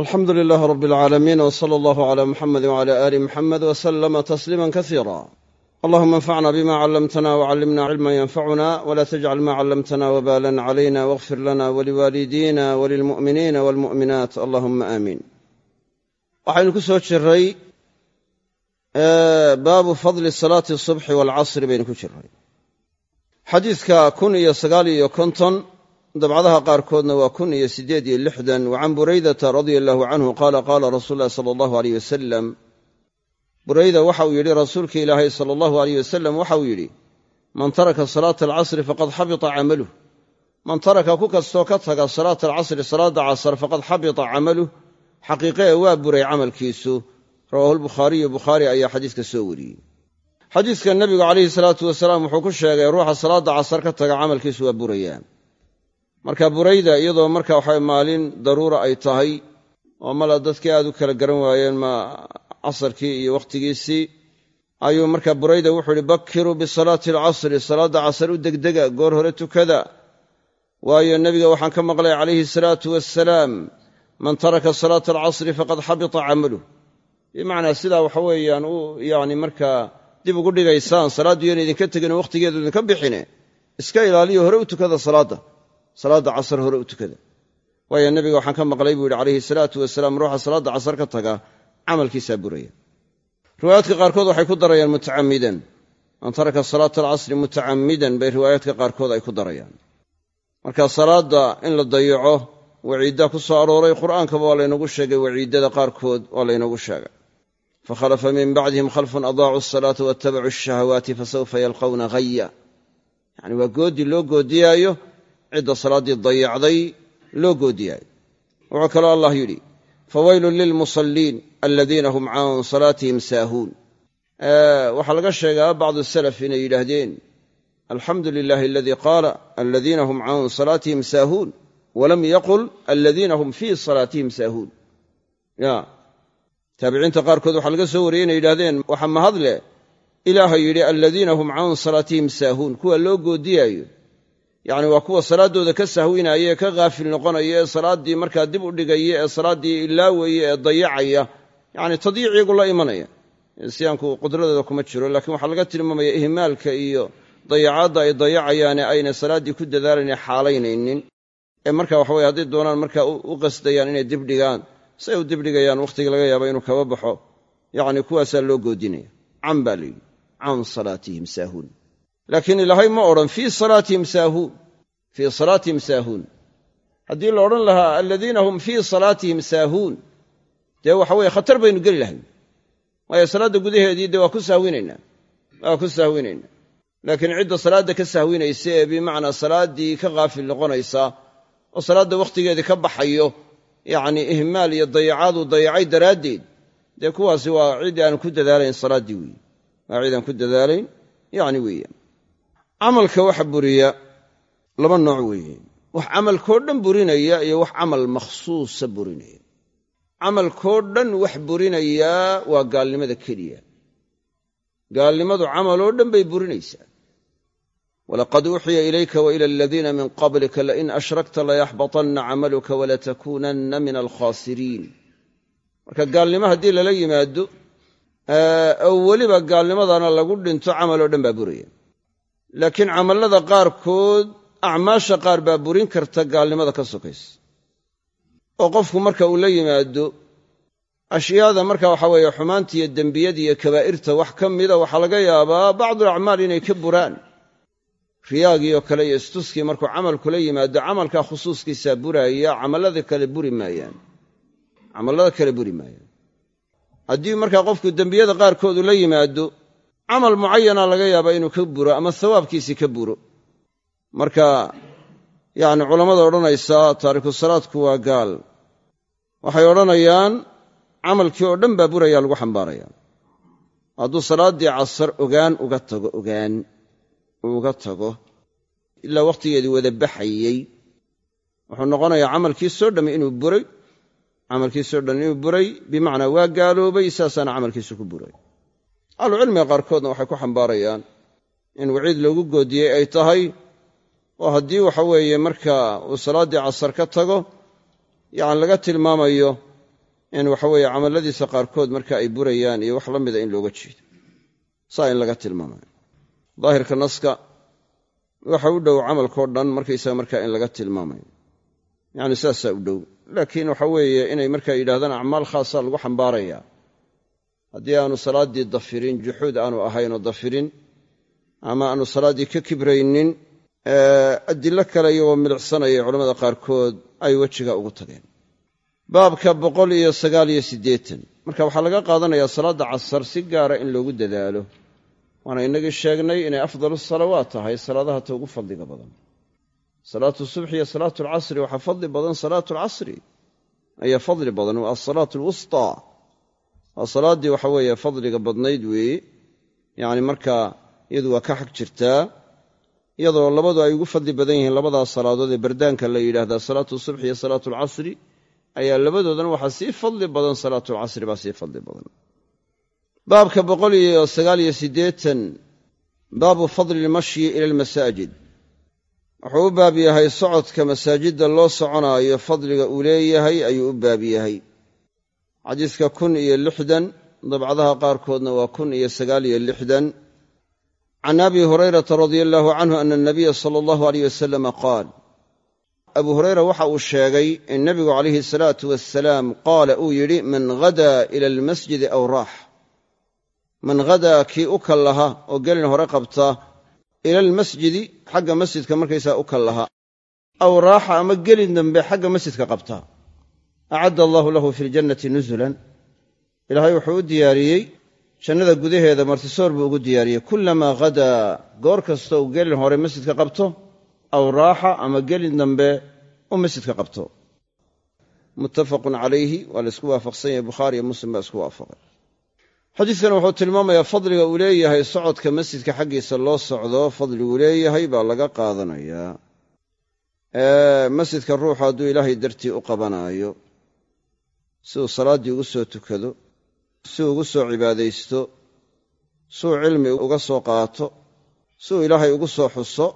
alxamdu lilaah rab alcaalamiin w sala allahu cala muxamedi wcala aali muxamed w slama tasliima kasiira allahuma anfacna bima callamtana wcallimna cilman yanfacuna wla tajcal ma callamtana wbalan calayna wاغfir lana waliwaalidina walilmu'miniina walmu'minaat allahuma aamiin waxaynu ku soo jiray baabu fadli salaati subxi waalcasri baynu ku jiray xadiidka kun iyo sagaal iyo konton dabcadaha qaarkoodna waa kun iyo siddeed iyo lixdan. Wa can buraydata radia allahu canhu qaala qaala rasuulu llahi sala allahu aleyh wasalam burayda waxa uu yidhi rasuulka ilaahay sala allahu aleyh wasalam waxa uu yidhi man taraka salaata alcasri faqad xabita camaluh man taraka ku kastoo ka taga salaata alcasri salaadda casar faqad xabita camaluh xaqiiqe ee waa buray camalkiisu. Rawaahu lbukhaariyu bukhaari ayaa xadiiska soo wariyey. Xadiidka nebigu calayhi salaatu wasalaam wuxuu ku sheegay ruuxa salaadda casar ka taga camalkiisu waa burayaa marka burayda iyadoo marka waxa maalin daruura ay tahay oo mala dadkii aad u kala garan waayeen ma casarkii iyo wakhtigiisii ayuu marka burayda wuxuu ihi bakiruu bisalaati alcasri salaadda casar u degdega goor hore tukada. Waayo nebiga waxaan ka maqlay calayhi salaatu wasalaam man taraka salaata alcasri faqad xabita camaluh bimacnaa sidaa waxa weeyaan u yani markaa dib ugu dhigaysaan salaaddu yana idinka teginoo wakhtigeedu idinka bixine iska ilaaliyo hore u tukada salaadda salaadda casar hore u tukada. Waayo nebiga waxaan ka maqlay buu yidhi calayhi salaatu wasalaam ruuxa salaadda casar ka taga camalkiisaa buraya. Riwaayaadka qaarkood waxay ku darayaan mutacammidan. Man taraka salaata alcasri mutacammidan bay riwaayaadka qaarkood ay ku darayaan. Marka salaadda in la dayaco waciiddaa ku soo arooray qur'aankaba waa laynagu sheegay waciiddada qaarkood waa laynagu sheegay. Fakhalafa min bacdihim khalfun adaacuu asalaata waattabacuu ashahawaati fasawfa yalqawna haya yacni waa goodi loo goodiyaayo cidda salaaddii dayacday loo goodiyaayo wuxuu kaloo allah yidhi fawaylun lilmusalliin aladiina hum can salaatihim saahuun. Waxaa laga sheegaa bacdu salaf inay yidhaahdeen alxamdu lilahi aladii qaala aladiina hum can salaatihim saahuun walam yaqul aladiina hum fii salaatihim saahuun. Ya taabiciinta qaarkood waxaa laga soo wariyey inay waxa mahadle ilaaha yidhi aladiina hum can salaatihim saahuun. Kuwa loo goodiyaayo yacni waa kuwa salaaddooda ka sahwinaya ee ka haafil noqonaya ee salaaddii markaa dib u dhigaya ee salaaddii ilaawaya ee dayacaya. Yacni tadyiicigu la imanaya. Siyaanku qudradooda kuma jiro laakiin waxaa laga tilmaamaya ihmaalka iyo dayacaadda ay dayacayaane ayna salaaddii ku dadaalayne xaalaynaynin. Ee marka waxa weye hadday doonaan markaa u qasdayaan inay dibdhigaan say u dibdhigayaan wakhtiga laga yaaba inuu kaba baxo. Yacni kuwaasaa loo goodinaya. Can baa layidhi can salaatihim saahuun laakiin ilaahay ma odhan fii salaatihim saahuun fii salaatihim saahuun haddii la odhan lahaa aladiina hum fii salaatihim saahuun dee waxa weye khatar baynu geli lahayn. Waayo salaadda gudaheedii dee waa ku sahwinaynaa waa ku sahwinaynaa laakiin cidda salaadda ka sahwinaysa ee bimacnaa salaaddii ka haafil noqonaysa oo salaadda wakhtigeedii ka baxayo yacni ihmaal iyo dayacaaduu dayacay daraaddeed dee kuwaasi waa cid aan ku dadaalayn salaaddii weeye. Waa cid aan ku dadaalayn yacni weeye camalka waxa buriya laba nooc weeye. Wax camalkoo dhan burinaya iyo wax camal makhsuusa burinaya. Camalkoo dhan wax burinayaa waa gaalnimada keliya. Gaalnimadu camaloo dhan bay burinaysaa. Walaqad uuxiya ilayka waila aladiina min qablika lain ashrakta layaxbatanna camaluka walatakuunanna min alkhaasiriin marka gaalnimo haddii lala yimaado oo weliba gaalnimadana lagu dhinto camaloo dhan baa buraya laakiin camallada qaarkood acmaasha qaar baa burin karta gaalnimada ka sokaysa. oo qofku marka uu la yimaado ashyaada marka waxa weeye xumaanta iyo dembiyada iyo kabaa'irta wax ka mida waxaa laga yaabaa bacdul acmaal inay ka buraan. Riyaagii oo kale iyo istuskii markuu camalku la yimaado camalkaa khusuuskiisaa buraaya camallada kale buri maayaan. Camallada kale buri maayaan. Haddii markaa qofku dembiyada qaarkoodu la yimaado camal mucayana laga yaabaa inuu ka buro ama hawaabkiisii ka buro. Marka yacni culammada odhanaysaa taariku salaadku waa gaal. Waxay odhanayaan camalkii oo dhan baa burayaa lagu xambaaraya. Hadduu salaaddii casar ogaan uga tago ogaan uga tago ilaa wakhtigeedii wada baxayey wuxuu noqonayaa camalkiisoo dhamm inuu buray camalkiisoo dhan inuu buray bimacnaa waa gaaloobay saasaana camalkiisu ku buray ahlucilmiga qaarkoodna waxay ku xambaarayaan in waciid loogu goodiyey ay tahay oo haddii waxa weeye marka uu salaaddii casar ka tago yacni laga tilmaamayo in waxaweeye camalladiisa qaarkood marka ay burayaan iyo wax la mida in looga jeedo. Saa in laga tilmaamayo. Daahirka naska waxa u dhow camalkao dhan markaysaga markaa in laga tilmaamayo. Yacni saasaa u dhow. Laakiin waxa weeye inay markaa yidhahdaan acmaal khaasaa lagu xambaarayaa haddii aanu salaaddii dafirin juxuud aanu ahaynoo dafirin ama aanu salaaddii ka kibraynin adilo kale iyagoo milicsanaya culamada qaarkood ay wejiga ugu tageen. Baabka boqol iyo sagaal iyo siddeetan. Marka waxaa laga qaadanayaa salaadda casar si gaara in loogu dadaalo. Waana inagii sheegnay inay afdalu salawaat tahay salaadaha ta ugu fadliga badan. Salaatu subxi iyo salaatu alcasri waxaa fadli badan salaatu alcasri ayaa fadli badan waa asalaatu alwustaa waa salaaddii waxa weeye fadliga badnayd weeye yacni markaa iyadu waa ka xag jirtaa iyadoo labadu ay ugu fadli badan yihiin labadaas salaadood ee bardaanka la yidhaahdaa salaatu subxi iyo salaatu alcasri ayaa labadoodana waxaa sii fadli badan salaatulcasri baa sii fadli badan. Baabka boqol iyo sagaal iyo siddeetan baabu fadli ilmashyi ila almasaajid. Wuxuu u baab yahay socodka masaajidda loo soconaayo fadliga uu leeyahay ayuu u baab yahay xadiiska kun iyo lixdan dabcadaha qaarkoodna waa kun iyo sagaal iyo lixdan. Can abi hurayrata radia allaahu canhu ana anabiya sala allahu aleyh wasalama qaal abu hureyra waxa uu sheegay in nebigu calayhi salaatu wasalaam qaala uu yidhi man hadaa ila almasjidi aw raax man hadaa kii u kallaha oo gelin hore qabta ila almasjidi xagga masjidka markaysaa u kallaha. Aw raaxa ama gelin dambe xagga masjidka qabta acadda allaahu lahu fi ljannati nusulan ilaahay wuxuu u diyaariyey jannada gudaheeda martisoor buu ugu diyaariyey kullamaa hadaa goor kasta uu gelin hore masjidka qabto aw raaxa ama gelin dambe u masjidka qabto muttafaqun calayhi waa la isku waafaqsan yahay bukhaari iyo muslim baa isku waafaqay xadiidkan wuxuu tilmaamayaa fadliga uu leeyahay socodka masjidka xaggiisa loo socdo fadliguu leeyahay baa laga qaadanayaa masjidka ruuxu hadduu ilaahay dartii u qabanaayo si uu salaaddii ugu soo tukado si uu ugu soo cibaadaysto si uu cilmi uga soo qaato si uu ilaahay ugu soo xuso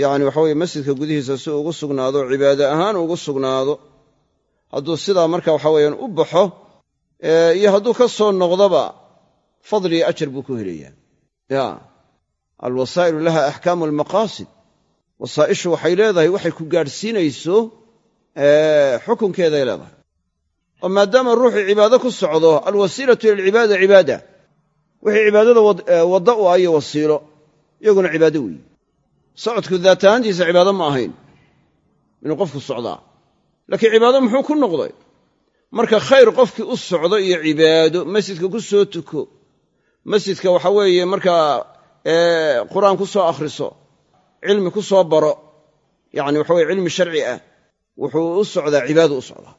yacni waxa weye masjidka gudihiisa si uu ugu sugnaado cibaade ahaan ugu sugnaado hadduu sidaa marka waxa weeyaan u baxo iyo hadduu ka soo noqdoba fadli iyo ajar buu ku helayaa. Ya alwasaa'ilu laha axkaamu almaqaasid wasaa'ishu waxay leedahay waxay ku gaadhsiinayso xukunkeeday leedahay oo maadaama ruuxuu cibaado ku socdo alwasiilatu ila alcibaada cibaada. Wixii cibaadada wadda u ah iyo wasiilo iyaguna cibaado weeye socodku daat ahaantiisa cibaado ma ahayn inuu qofku socdaa. Laakiin cibaado muxuu ku noqday? Marka khayr qofkii u socdo iyo cibaado masjidka ku soo tuko masjidka waxa weeye markaa qur'aan ku soo akhriso cilmi ku soo baro yacni waxa weye cilmi sharci ah wuxuu u socdaa cibaado u socdaa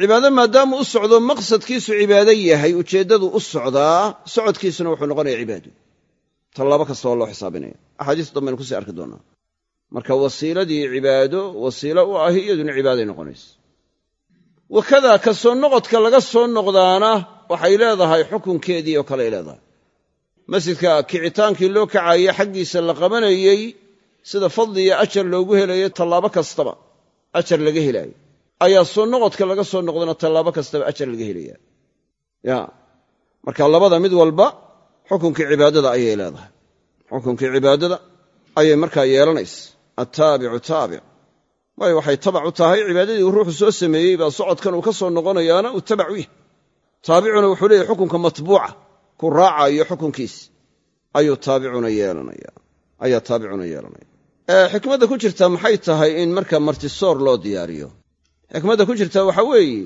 cibaado maadaama u socdo maqsadkiisu cibaado yahay ujeeddadu u socdaa socodkiisuna wuxuu noqonaya cibaado. Tallaabo kasta waa loo xisaabinaya. Axaadiis dambaynu ku sii arki doonaa. Marka wasiiladii cibaado wasiilo u ahi iyaduna cibaaday noqonaysa. Wakadaa ka soo noqodka laga soo noqdaana waxay leedahay xukunkeedii oo kaley leedahay. Masjidka kicitaankii loo kacaayey xaggiisa la qabanayey sida fadli iyo ajar loogu helayo tallaabo kastaba ajar laga helaayo ayaa soo noqodka laga soo noqdana tallaabo kastaba ajar laga helaya ya. Marka labada mid walba xukunkii cibaadada ayay leedahay. Xukunkii cibaadada ayay markaa yeelanaysa. Attaabicu taabic waayo waxay tabac u tahay cibaadadii uu ruuxu soo sameeyey baa socodkan uu ka soo noqonayaana uu tabac u yahay. Taabicuna wuxuu leeyahy xukunka matbuuca ku raacayo xukunkiis. Ayuu taabicuna yeelanaya. Ayaa taabicuna yeelanaya. Xikmadda ku jirta maxay tahay in marka martisoor loo diyaariyo xikmadda ku jirta waxaa weeye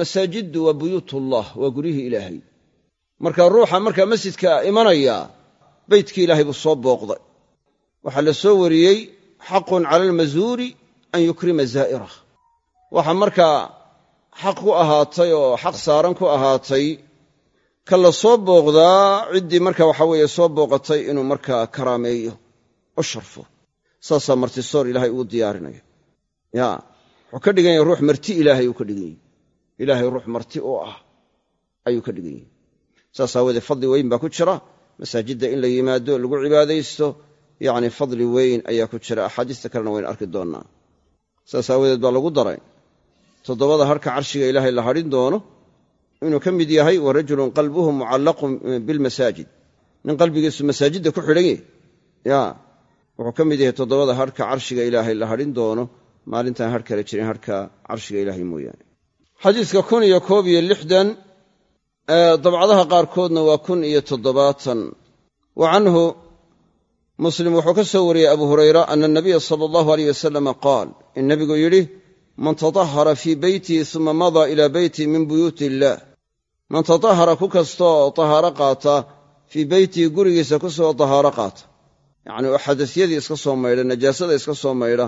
masaajiddu waa buyuutullah waa guryihii ilaahay marka ruuxa markaa masjidka imanaya beytkii ilaahay buu soo booqday waxaa la soo wariyey xaqun cala almasuuri an yukrima zaa'irah waxa markaa xaq ku ahaatay oo xaq saaran ku ahaatay ka la soo booqdaa ciddii marka waxa weeye soo booqatay inuu markaa karaameeyo oo sharfo saasaa martisoor ilaahay ugu diyaarinaya ya wuxuu ka dhigan yahay ruux marti ilaahay uu ka dhigan yahy ilaahay ruux marti oo ah ayuu ka dhigan yahy saas aawoodee fadli weyn baa ku jira. Masaajidda in la yimaado lagu cibaadaysto yacni fadli weyn ayaa ku jira. Axaadiista kalena waynu arki doonnaa saas aawadeed baa lagu daray. Toddobada harka carshiga ilaahay la hadhin doono inuu ka mid yahay wa rajulun qalbuhu mucallaqun bilmasaajid nin qalbigiisu masaajidda ku xidhan yahy ya wuxuu ka mid yahay toddobada harka carshiga ilaahay la hadhin doono maalintaan har kale jirin harka carshiga ilaahay mooyaane. Xadiiska kun iyo koob iyo lixdan dabcadaha qaarkoodna waa kun iyo toddobaatan. Wa canhu muslim wuxuu ka soo wariyey abu hurayra ana anabiya sala allahu aleyh wasalama qaal in nebigu yidhi man tatahara fii beytii suma madaa ilaa beyti min buyuuti illaah man tatahara ku kastaoo tahaaro qaata fii beytihi gurigiisa ku soo tahaaro qaata. Yacni oo xadasyadii iska soo maydha najaasada iska soo maydha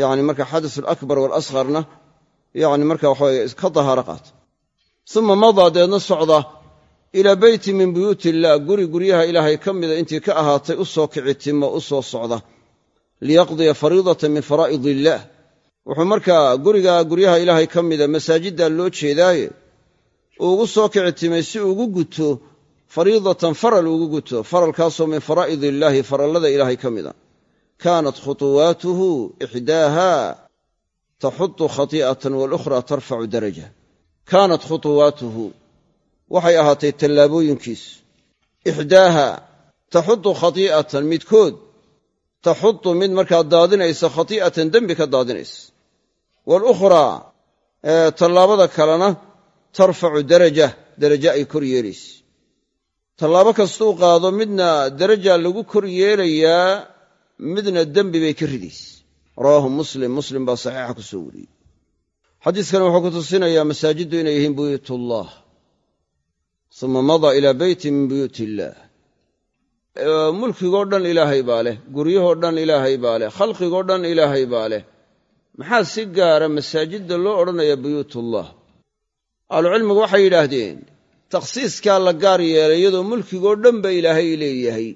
yacni marka xadas alakbar waalasqarna yacni marka waxaweye ka tahaaro qaata. Uma madaa deedna socda ilaa beyti min buyuuti illaah guri guryaha ilaahay ka mida intii ka ahaatay u soo kici timo u soo socda. Liyaqdiya fariidatan min faraa'id illaah wuxuu markaa guriga guryaha ilaahay ka mida masaajiddaa loo jeedaaye ugu soo kici timay si ugu guto fariidatan faral ugu guto faralkaasoo min faraa'id illaahi farallada ilaahay ka mida kaanat khutuwaatuhu ixdaaha taxutu khati'atan walukhra tarfacu daraja kaanat khutuwaatuhu waxay ahaatay tallaabooyinkiis ixdaaha taxutu khati'atan midkood taxutu mid markaa daadinaysa khati'atan dembi ka daadinaysa walukhraa tallaabada kalena tarfacu daraja daraje ay kor yeelaysa tallaabo kastuu qaado midna daraja lagu kor yeelayaa midna dembi bay ka ridaysa rawaahu muslim muslim baa saxiixa ku soo wariyey. Xadiiskani wuxuu ku tusinayaa masaajiddu inay yihiin buyuutullah uma madaa ilaa beyti min buyuuti illaah mulkigoo dhan ilaahay baa leh guryahoo dhan ilaahay baa leh khalqigoo dhan ilaahay baa leh. Maxaa si gaara masaajidda loo odhanayaa buyuutullah? Ahlucilmigu waxay yidhaahdeen takhsiiskaa la gaar yeelay iyadoo mulkigoo dhan ba ilaahay leeyahay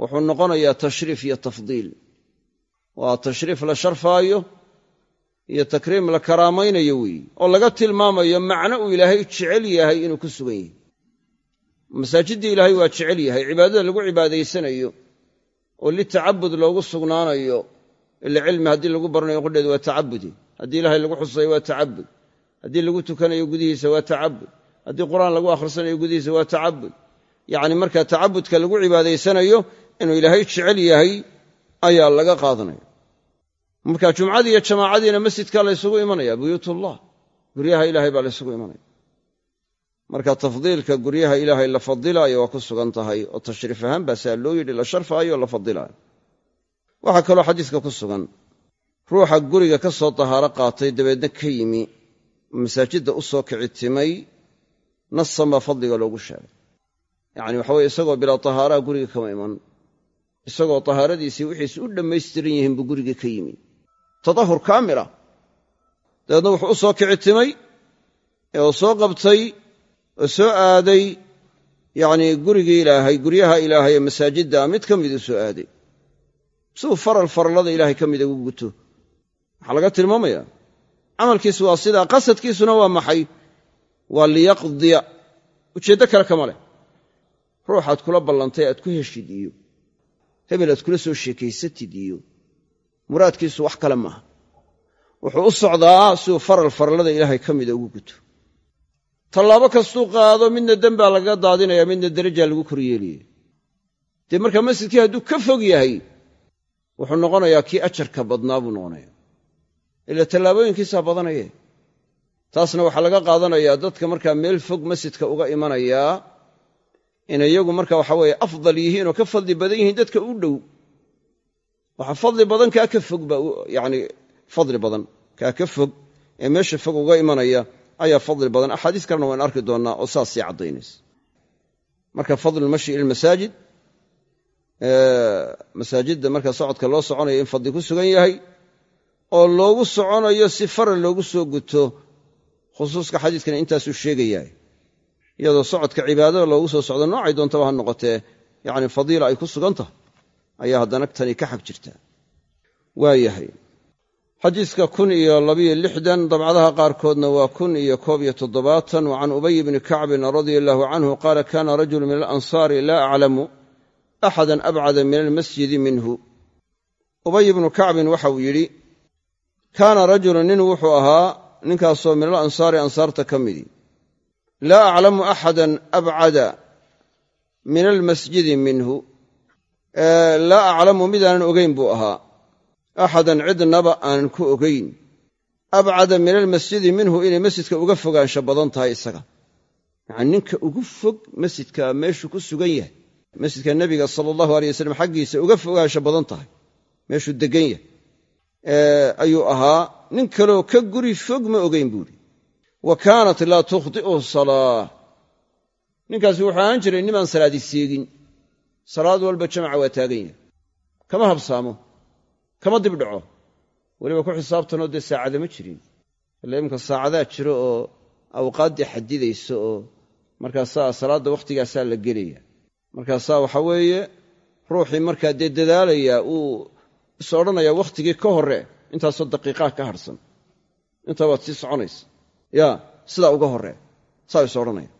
wuxuu noqonayaa tashriif iyo tafdiil. Waa tashriif la sharfaayo iyo takriim la karaamaynayo weeye oo laga tilmaamayo macno uu ilaahay jecel yahay inuu ku sugan yahay. Masaajiddii ilaahay waa jecel yahay cibaadada lagu cibaadaysanayo oo litacabud loogu sugnaanayo ila cilmi haddii lagu baranayo qudheedu waa tacabudi. Haddii ilaahay lagu xusayo waa tacabud. Haddii lagu tukanayo gudihiisa waa tacabud. Haddii qur'aan lagu akhrisanayo gudihiisa waa tacabud. Yacni marka tacabudka lagu cibaadaysanayo inuu ilaahay jecel yahay ayaa laga qaadanaya. Marka jumcadii iyo jamaacadiina masjidka laysugu imanaya buyuutullah guryaha ilaahay baa laysugu imanaya. Marka tafdiilka guryaha ilaahay la fadilaayo waa ku sugan tahay oo tashriif ahaan baa saa loo yidhi la sharfaayo la fadilaayo. Waxaa kaloo xadiiska ku sugan ruuxa guriga ka soo tahaaro qaatay dabeedna ka yimi masaajidda u soo kici timay nasan baa fadliga loogu sheegay. Yacni waxa weye isagoo bilaa tahaaraha guriga kama iman isagoo tahaaradiisii wixiisi u dhammaystiran yihiin buu guriga ka yimi. Tadahur kaamila dabeedna wuxuu u soo kici timay uu soo qabtay oo soo aaday yacnii gurigii ilaahay guryaha ilaahay ee masaajidda mid ka miduu soo aaday. Si faral farallada ilaahay ka mida ugu guto. Waxaa laga tilmaamayaa camalkiisu waa sidaa qasadkiisuna waa maxay? Waa liyaqdiya. Ujeeddo kale kama leh. Ruuxaad kula ballantay aad ku heshid iyo hebel aad kula soo sheekaysatid iyo muraadkiisu wax kale maaha. Wuxuu u socdaa siuu faral farallada ilaahay ka mida ugu guto. Tallaabo kastuu qaado midna dembaa lagaga daadinaya midna derajaa lagu koryeelaya dee marka masjidkii hadduu ka fog yahay wuxuu noqonayaa kii ajarka badnaa buu noqonaya ila tallaabooyinkiisaa badanaye taasna waxaa laga qaadanayaa dadka markaa meel fog masjidka uga imanayaa inay iyagu marka waxa weeye afdal yihiin oo ka fadli badan yihiin dadka u dhow. Waxa fadli badan kaa ka fog baa yani fadli badan kaa ka fog ee meesha fog uga imanaya ayaa fadli badan. Axaadiis kalena waan arki doonnaa oo saas sii caddaynaysa. Marka fadlulmashi ila lmasaajid masaajidda marka socodka loo soconayo in fadli ku sugan yahay oo loogu soconayo si faral loogu soo guto khusuuska xadiiskana intaasuu sheegayahay iyadoo socodka cibaadada loogu soo socdo noocay doontaba ha noqotee yacni fadiila ay ku sugan tahay ayaa haddana tani ka xag jirta. Waayahay xadiiska kun iyo labiyo lixdan dabcadaha qaarkoodna waa kun iyo koob iyo toddobaatan wa can ubay bni kacbin radia allahu canhu qaala kana rajulu min alansaari laa aclamu axadan abcada min almasjidi minhu. Ubay ibnu kacbin waxa uu yidhi kaana rajulu nin wuxuu ahaa ninkaasoo min al ansaari ansaarta ka midi laa aclamu axadan abcada min almasjidi minhu. Laa aclamu midaanan ogayn buu ahaa. Axadan cidnaba aanan ku ogayn abcada min almasjidi minhu inay masjidka uga fogaansho badan tahay isaga. Yacani ninka ugu fog masjidka meeshuu ku sugan yahay. Masjidka nebiga sala allahu aleyh wasalam xaggiisa uga fogaansho badan tahay. Meeshuu degan yahay. Ayuu ahaa nin kaleo ka guri fog ma ogayn buuhi wa kaanat laa tukhdi'u salaa. Ninkaasi wuxuu ahaan jiray nimaan salaadi seegin. Salaad walba jamaca waa taagan yahay. Kama habsaamo kama dib dhaco. Weliba ku xisaabtanoo dee saacada ma jirin. Ila iminka saacadaa jiro oo awqaaddii xadidaysa oo markaasaa salaadda wakhtigaasaa la gelaya markaasaa waxa weeye ruuxii markaa dee dadaalayaa uu is odhanayaa wakhtigii ka hore intaasoo daqiiqaa ka harhsan intaa waad sii soconaysa yaa sidaa uga horee saa is odhanaya.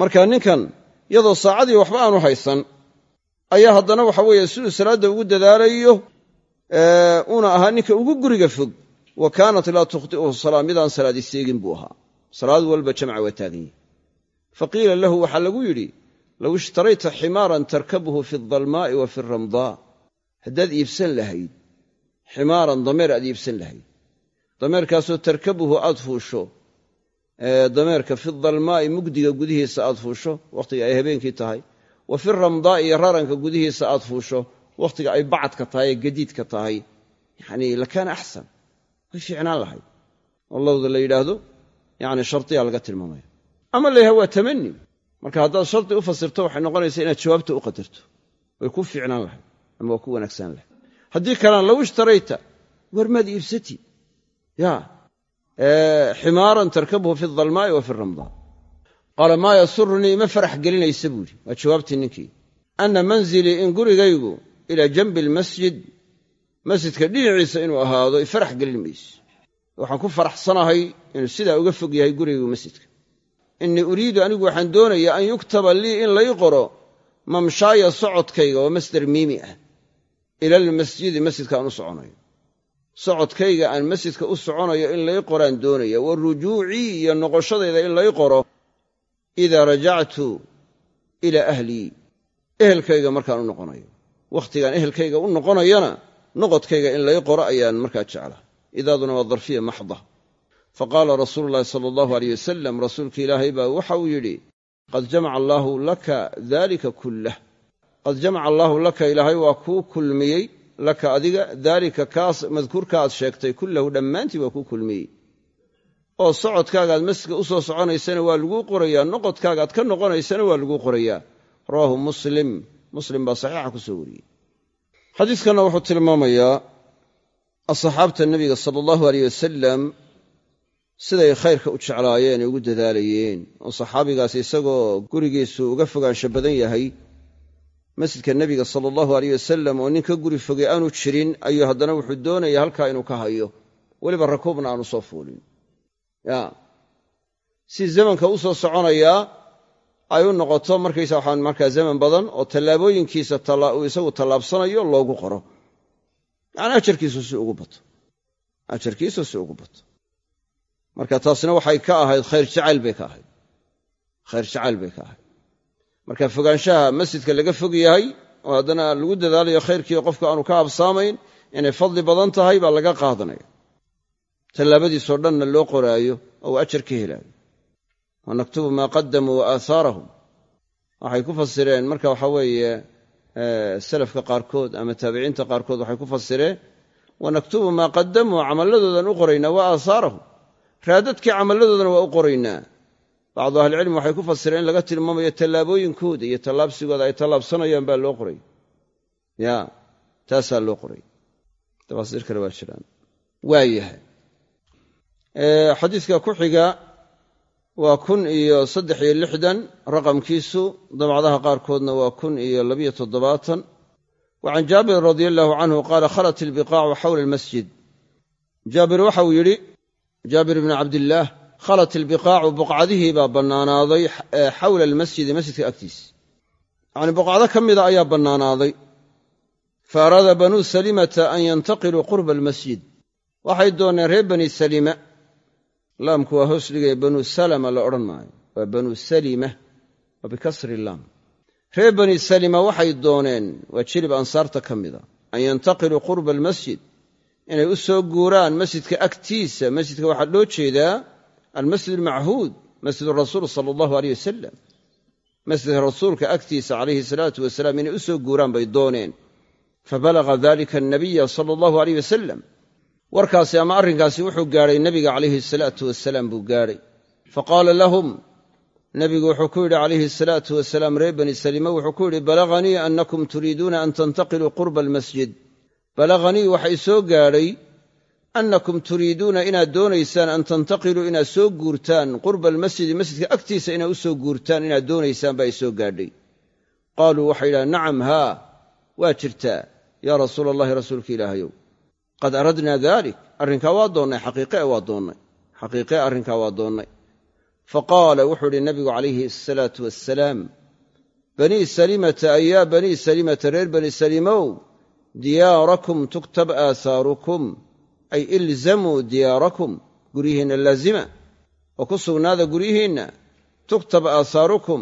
Marka ninkan iyadoo saacadii waxba aanu haysan ayaa haddana waxa weeye siduu salaadda ugu dadaalayo uuna ahaa ninka ugu guriga fog. Wa kaanat laa tukhti'uhu salaa midaan salaadi seegin buu ahaa. Salaad walba jamca waa taagan fa qiila lahu waxaa lagu yidhi low ishtarayta ximaaran tarkabuhu fi aldalmaa'i wa fi ramdaa. Haddaad iibsan lahayd ximaaran dameer aad iibsan lahayd. Dameerkaasoo tarkabuhu aad fuusho dameerka fi dalmaa'i mugdiga gudihiisa aad fuusho wakhtiga ay habeenkii tahay. Wa fi ramdaa'i iyo raranka gudihiisa aad fuusho wakhtiga ay bacadka tahay ee gadiidka tahay. Yacni lakaana axsan. Way fiicnaan lahayd. Oo la yidhaahdo yacni shardiyaa laga tilmaamaya ama la waa tamani marka haddaad shardi u fasirto waxay noqonaysaa inaad jawaabta u qadarto way ku fiicnaan lahayd ama waa ku wanaagsan lahayd. Haddii kalena low ishtarayta war maad iibsati ya ximaaran tarkabuhu fi dalmaa'i wa fi ramdaa qaala maa yasurunii ima farax gelinaysa? buu yidhi. Waa jawaabtii ninkii. Anna manzilii in gurigaygu ilaa janbi almasjid masjidka dhinaciisa inuu ahaado i farax gelin mayso waxaan ku faraxsanahay inuu sidaa uga fog yahay gurigaygu masjidka. Innii uriidu anigu waxaan doonayaa an yuktaba lii in lay qoro mamshaaya socodkayga oo masdar miimi ah. Ila almasjidi socodkayga aan masjidka u soconayo in lay qoraan doonaya wa rujuucii iyo noqoshadayda in lay qoro idaa rajactu ilaa ahlii ehelkayga markaan u noqonayo. Wakhtigaan ehelkayga u noqonayana noqodkayga in lay qoro ayaan markaa jeclaa. Idaaduna waa darfiya maxda. Fa qaala rasuulu llaahi sala allahu aleyh wasalam rasuulka ilaahay baa waxa uu yidhi qad jamaca allaahu laka daalika kullah qad jamaca allaahu laka ilaahay waa kuu kulmiyey laka adiga daalika kaas madkuurka aad sheegtay kullahu dhammaantii waa kuu kulmiyey. oo socodkaagaad masjidka u soo soconaysana waa laguu qorayaa noqodkaagaad ka noqonaysana waa laguu qorayaa. Rawaahu muslim. Muslim baa saxiixa ku soo wariyey. Xadiiskanna wuxuu tilmaamayaa asxaabta nebiga sala allahu aleyh wasalam siday khayrka u jeclaayeen ee ugu dadaalayeen oo saxaabigaas isagoo gurigiisu uga fogaansho badan yahay masjidka nebiga sala allahu aleyh wasalam oo nin ka guri fogay aanu jirin ayuu haddana wuxuu doonaya halkaa inuu ka hayo. Weliba rakuubna aanu soo fuulin. Ya. Si zamanka u soo soconayaa ay u noqoto markaysa waxaan markaa zaman badan oo tallaabooyinkiisa uu isagu tallaabsanayo loogu qoro. Yacni ajarkiisu si ugu bato. Ajarkiisu si ugu bato. Marka taasna waxay ka ahayd khayr jacayl bay ka ahayd. Khayr jacayl bay ka ahayd marka fogaanshaha masjidka laga fog yahay oo haddana lagu dadaalayo khayrkii qofka aanu ka habsaamayn inay fadli badan tahay baa laga qaadanaya. Tallaabadiisoo dhanna loo qoraayo oo uu ajar ka helaayo. Wa naktubu maa qadamuu wa aahaarahum waxay ku fasireen marka waxa weeye salafka qaarkood ama taabiciinta qaarkood waxay ku fasireen wa naktubu maa qadamuu camalladoodan u qoraynaa wa aahaarahum raadadkii camalladoodana waa u qoraynaa bacdu ahlicilmi waxay ku fasireen in laga tilmaamayo tallaabooyinkooda iyo tallaabsigooda ay tallaabsanayaan baa loo qoray ya taasaa loo qoray tafaasiir kale waa jiraan waayahay xadiiska ku xiga waa kun iyo saddex iyo lixdan raqamkiisu dabcdaha qaarkoodna waa kun iyo labiyo toddobaatan wa can jaabir radia allahu canhu qaala khalat ilbiqaacu xawla almasjid jaabir waxauu yidhi jaabir bni cabdillaah khalat ilbiqaacu buqcadihii baa bannaanaaday xawla almasjidi masjidka agtiisa yacnii buqcdo ka mida ayaa bannaanaaday fa araada banuu salimata an yantaqiluu qurba almasjid waxay dooneen reer bani salima laamku waa hoos dhigaya banu salama la odhan maayo waa banu salima waa bikasri laam reer bani salima waxay dooneen waa jilib ansaarta ka mida an yantaqiluu qurba almasjid inay u soo guuraan masjidka agtiisa masjidka waxaa loo jeedaa almasjid almachuud masjid rasuul sala allahu aleyh wasalam masjidka rasuulka agtiisa calayhi salaatu wasalaam inay u soo guuraan bay dooneen. Fabalaga dalika anabiya sala allahu aleyh wasalam warkaasi ama arrinkaasi wuxuu gaadhay nebiga calayhi salaatu wasalaam buu gaadhay faqaala lahum nebigu wuxuu ku yidhi calayhi salaatu wasalaam reer bani salima wuxuu ku yidhi balaganii annakum turiiduuna an tantaqiluu qurba almasjid. Balaganii waxa i soo gaadhay annakum turiiduuna inaad doonaysaan an tantaqiluu inaad soo guurtaan qurba almasjidi masjidka agtiisa inaad u soo guurtaan inaad doonaysaan baa i soo gaadhay. Qaaluu waxay yidhahdeen nacam haa waa jirtaa yaa rasuula allahi rasuulka ilaahayow. Qad aradnaa dalik arrinkaa waa doonnay xaqiiqe waa doonnay xaqiiqe arrinkaa waa doonnay. Faqaala wuxuu idhi nabigu calayhi asalaatu wassalaam banii salimata ayaa banii salimata reer bani salimow diyaarakum tuktab aahaarukum ay ilzamuu diyaarakum guryihiinna laazima. oo ku sugnaada guryihiinna tuktab aahaarukum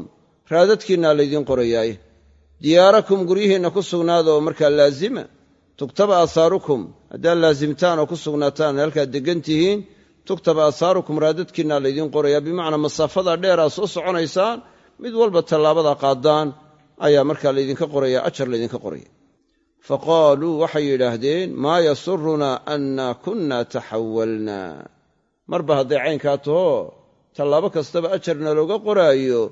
raadadkiinnaa laydiin qorayaaye diyaarakum guryihiinna ku sugnaada oo markaa laazima. Tuktab aahaarukum haddaad laasimtaan oo ku sugnaataan halkaad deggan tihiin tuktab aahaarukum raadadkiinnaa laydiin qorayaa. Bimacnaa masaafada dheeraa soo soconaysaan mid walba tallaabada qaadaan ayaa markaa laydinka qoraya ajar laydinka qoraya faqaaluu waxay yidhaahdeen maa yasurunaa anna kunna taxawalna marba hadday caynkaa tahoo tallaabo kastaba ajarna looga qoraayo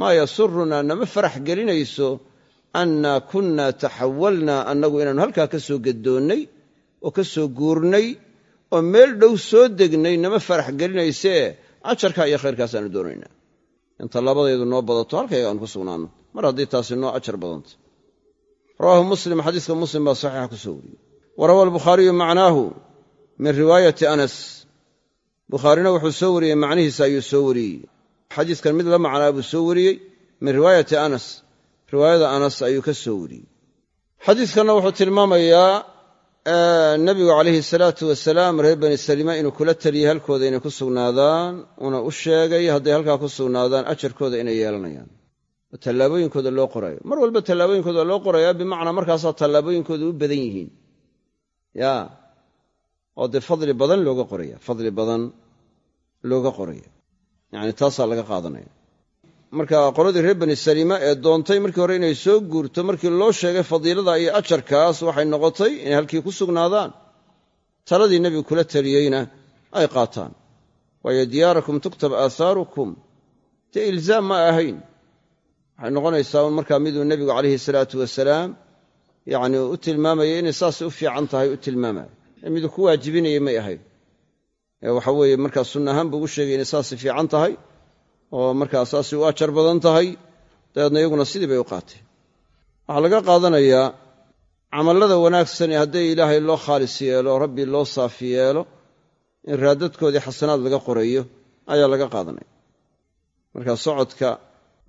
maa yasurunaa nama farax gelinayso anna kunna taxawalna annagu inaannu halkaa ka soo geddoonnay oo ka soo guurnay oo meel dhow soo degnay nama farax gelinaysee ajarkaa iyo khayrkaasaannu doonaynaa in tallaabadaydu noo badato halkayga aanu ku sugnaanno mar haddii taasi noo ajar badanta rawaahu muslim xadiiska muslim baa saxiixa ku soo wariyey. Wa rawa albukhaariyu macnaahu min riwaayati anas. Bukhaarina wuxuu soo wariyey macnihiisa ayuu soo wariyey. Xadiiskan mid la macnaa buu soo wariyey min riwaayati anas. Riwaayada anas ayuu ka soo wariyey. Xadiiskanna wuxuu tilmaamayaa nebigu calayhi salaatu wasalaam reer bani salima inuu kula taliyey halkooda inay ku sugnaadaan una u sheegay hadday halkaa ku sugnaadaan ajarkooda inay yeelanayaan oo tallaabooyinkooda loo qoraayo mar walba tallaabooyinkooda loo qorayaa bimacnaa markaasaa tallaabooyinkooda u badan yihiin. Ya oo dee fadli badan looga qoraya fadli badan looga qoraya yacni taasaa laga qaadanaya. Marka qoladii reer bani salima ee doontay markii hore inay soo guurto markii loo sheegay fadiilada iyo ajarkaas waxay noqotay inay halkii ku sugnaadaan. Taladii nebigu kula taliyeyna ay qaataan. Waayo diyaarakum tuktab aahaarukum dee ilzaam ma ahayn waxay noqonaysaa un markaa miduu nebigu calayhi salaatu wasalaam yacni u tilmaamayay inay saas u fiican tahay u tilmaamaya. Miduu ku waajibinayay may ahayn. Ee waxa weeye markaa sunna ahaan buu ugu sheegay inay saasi fiican tahay oo markaa saasi u ajar badan tahay dabeedna iyaguna sidii bay u qaateen waxaa laga qaadanayaa camallada wanaagsani hadday ilaahay loo khaalis yeelo rabbi loo saafi yeelo in raadadkoodii xasanaad laga qorayo ayaa laga qaadanaya. Marka socodka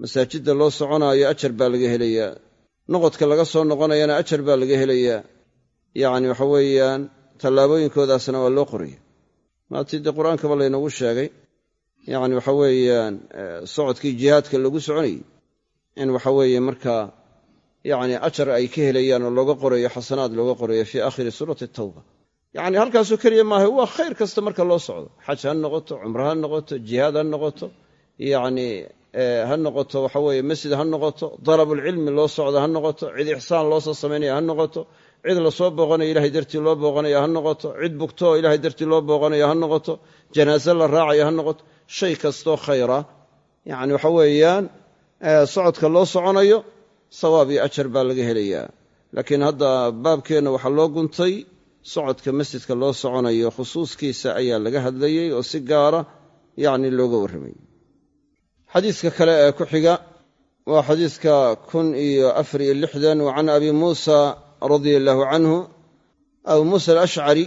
masaajidda loo soconaayo ajar baa laga helayaa. Noqodka laga soo noqonayana ajar baa laga helayaa. Yacni waxa weeyaan tallaabooyinkoodaasna waa loo qoraya maatii dee qur'aankaba laynoogu sheegay. Yacni waxa weeyaan socodkii jihaadka lagu soconayey in waxa weeye markaa yacni ajar ay ka helayaan oo looga qorayo xasanaad looga qorayo fii aakhiri suurati tawba. Yacni halkaasoo keliya maaha waa khayr kasta marka loo socdo. Xaj ha noqoto cumro ha noqoto jihaad ha noqoto. Yacni ha noqoto waxa weeye masjid ha noqoto dalabulcilmi loo socdo ha noqoto cid ixsaan loo soo samaynaya ha noqoto cid la soo booqanayo ilahay dartii loo booqanaya ha noqoto cid bugto ilahay dartii loo booqanayo ha noqoto janaaso la raacayo ha noqoto shay kastoo khayra. Yacni waxa weeyaan socodka loo soconayo sawaab iyo ajar baa laga helayaa. Laakiin hadda baabkeenna waxaa loo guntay socodka masjidka loo soconayo khusuuskiisa ayaa laga hadlayey oo si gaara yacni looga warramay xadiiska kale ee ku xiga waa xadiiska kun iyo afar iyo lixdan wa can abi muusa radia allaahu canhu. Abu muusa alashcari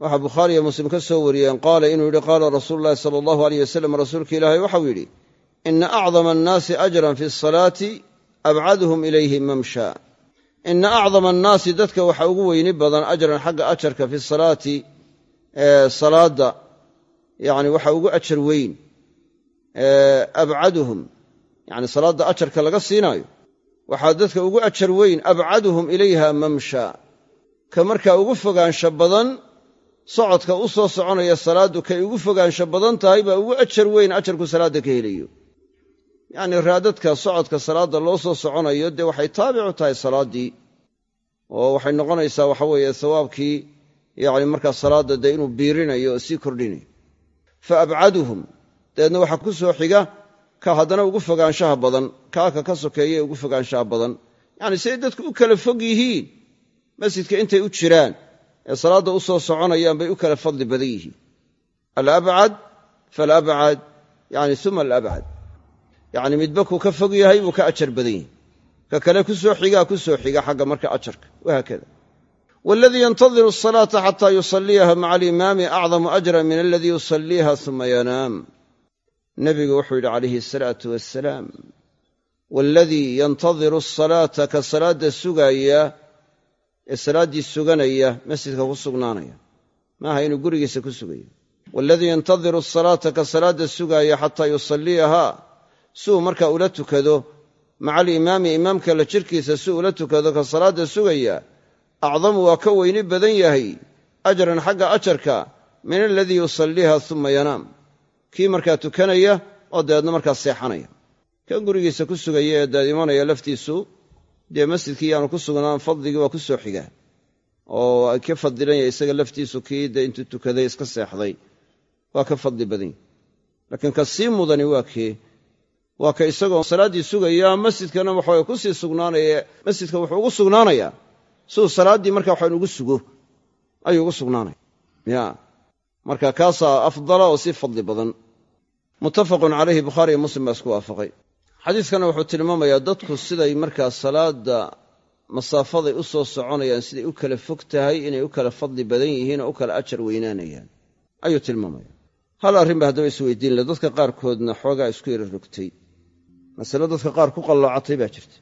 waxaa bukhaariyo muslim ka soo wariyeen qaala inuu yidhi qaala rasuulu llahi sala allahu aleyh wasalam rasuulka ilaahay waxau yidhi ina acdama annaasi ajran fi asalaati abcaduhum ilayhi mamsha. Ina acdama annaasi dadka waxa ugu weyni badan ajran xagga ajarka fi salaati salaadda yani waxa ugu ajar weyn abcaduhum. Yani salaadda ajarka laga siinaayo. Waxaa dadka ugu ajar weyn abcaduhum ilayha mamsha. Ka markaa ugu fogaansha badan socodka u soo soconaya salaaddu kay ugu fogaansha badan tahay baa ugu ajar weyn ajarku salaadda ka helayo. Yacnii raadadka socodka salaadda loo soo soconayo dee waxay taabicu tahay salaaddii oo waxay noqonaysaa waxa weeye sawaabkii yacni markaa salaadda dee inuu biirinayo oo sii kordhinayo fa abcaduhum dabeedna waxaa ku soo xiga ka haddana ugu fogaanshaha badan kaaka ka sokeeye ugu fogaanshaha badan. Yacni siday dadku u kala fog yihiin masjidka intay u jiraan ee salaadda u soo soconayaan bay u kala fadli badan yihiin. Alabcad falabcad yani uma alabcad yacni midba kuu ka fog yahay buu ka ajar badan yahay ka kale ku soo xigaa ku soo xiga xagga marka ajarka. Wahaakada waladii yantadiru asalaata xataa yusaliyaha maca alimaami acdamu ajra min aladii yusaliiha uma yanaam nebigu wuxuu yidhi calayhi asalaatu wassalaam waaladii yantadiru asalaata ka salaadda sugaaya ee salaaddii suganaya masjidka ku sugnaanaya. Maaha inuu gurigiisa ku sugayo. Waaladii yantadiru asalaata ka salaadda sugaaya xataa yusaliyaha si uu markaa ula tukado maca alimaami imaamka la jirkiisa si ula tukado ka salaadda sugaya acdamu waa ka weyni badan yahay ajran xagga ajarka min aladii yusaliiha uma yanaam kii markaa tukanaya oo dabeedna markaa seexanaya. Kan gurigiisa ku sugaya ee daad imanaya laftiisu dee masjidkii yaanu ku sugnaan fadligii waa ku soo xigaa. Oo ka fadilan yahay isaga laftiisu kii dee intuu tukaday iska seexday. Waa ka fadli badan laakiin ka sii mudani waa kee waa ka isagoo salaaddii sugaya masjidkana waxaa ku sii sugnaanaya masjidka wuxuu ugu sugnaanayaa. Siduu salaaddii marka waxaan ugu sugo ayuu ugu sugnaanaya. Ya marka kaasaa afdala oo sii fadli badan. Muttafaqun calayhi bukhaari iyo muslim baa isku waafaqay. Xadiiskana wuxuu tilmaamayaa dadku siday markaa salaadda masaafaday u soo soconayaan siday u kala fog tahay inay u kala fadli badan yihiin oo u kala ajar weynaanayaan. Ayuu tilmaamaya hal arrin ba haddaba isweydiin le dadka qaarkoodna xoogaa isku yara rogtay. Masale dadka qaar ku qalloocatay baa jirta.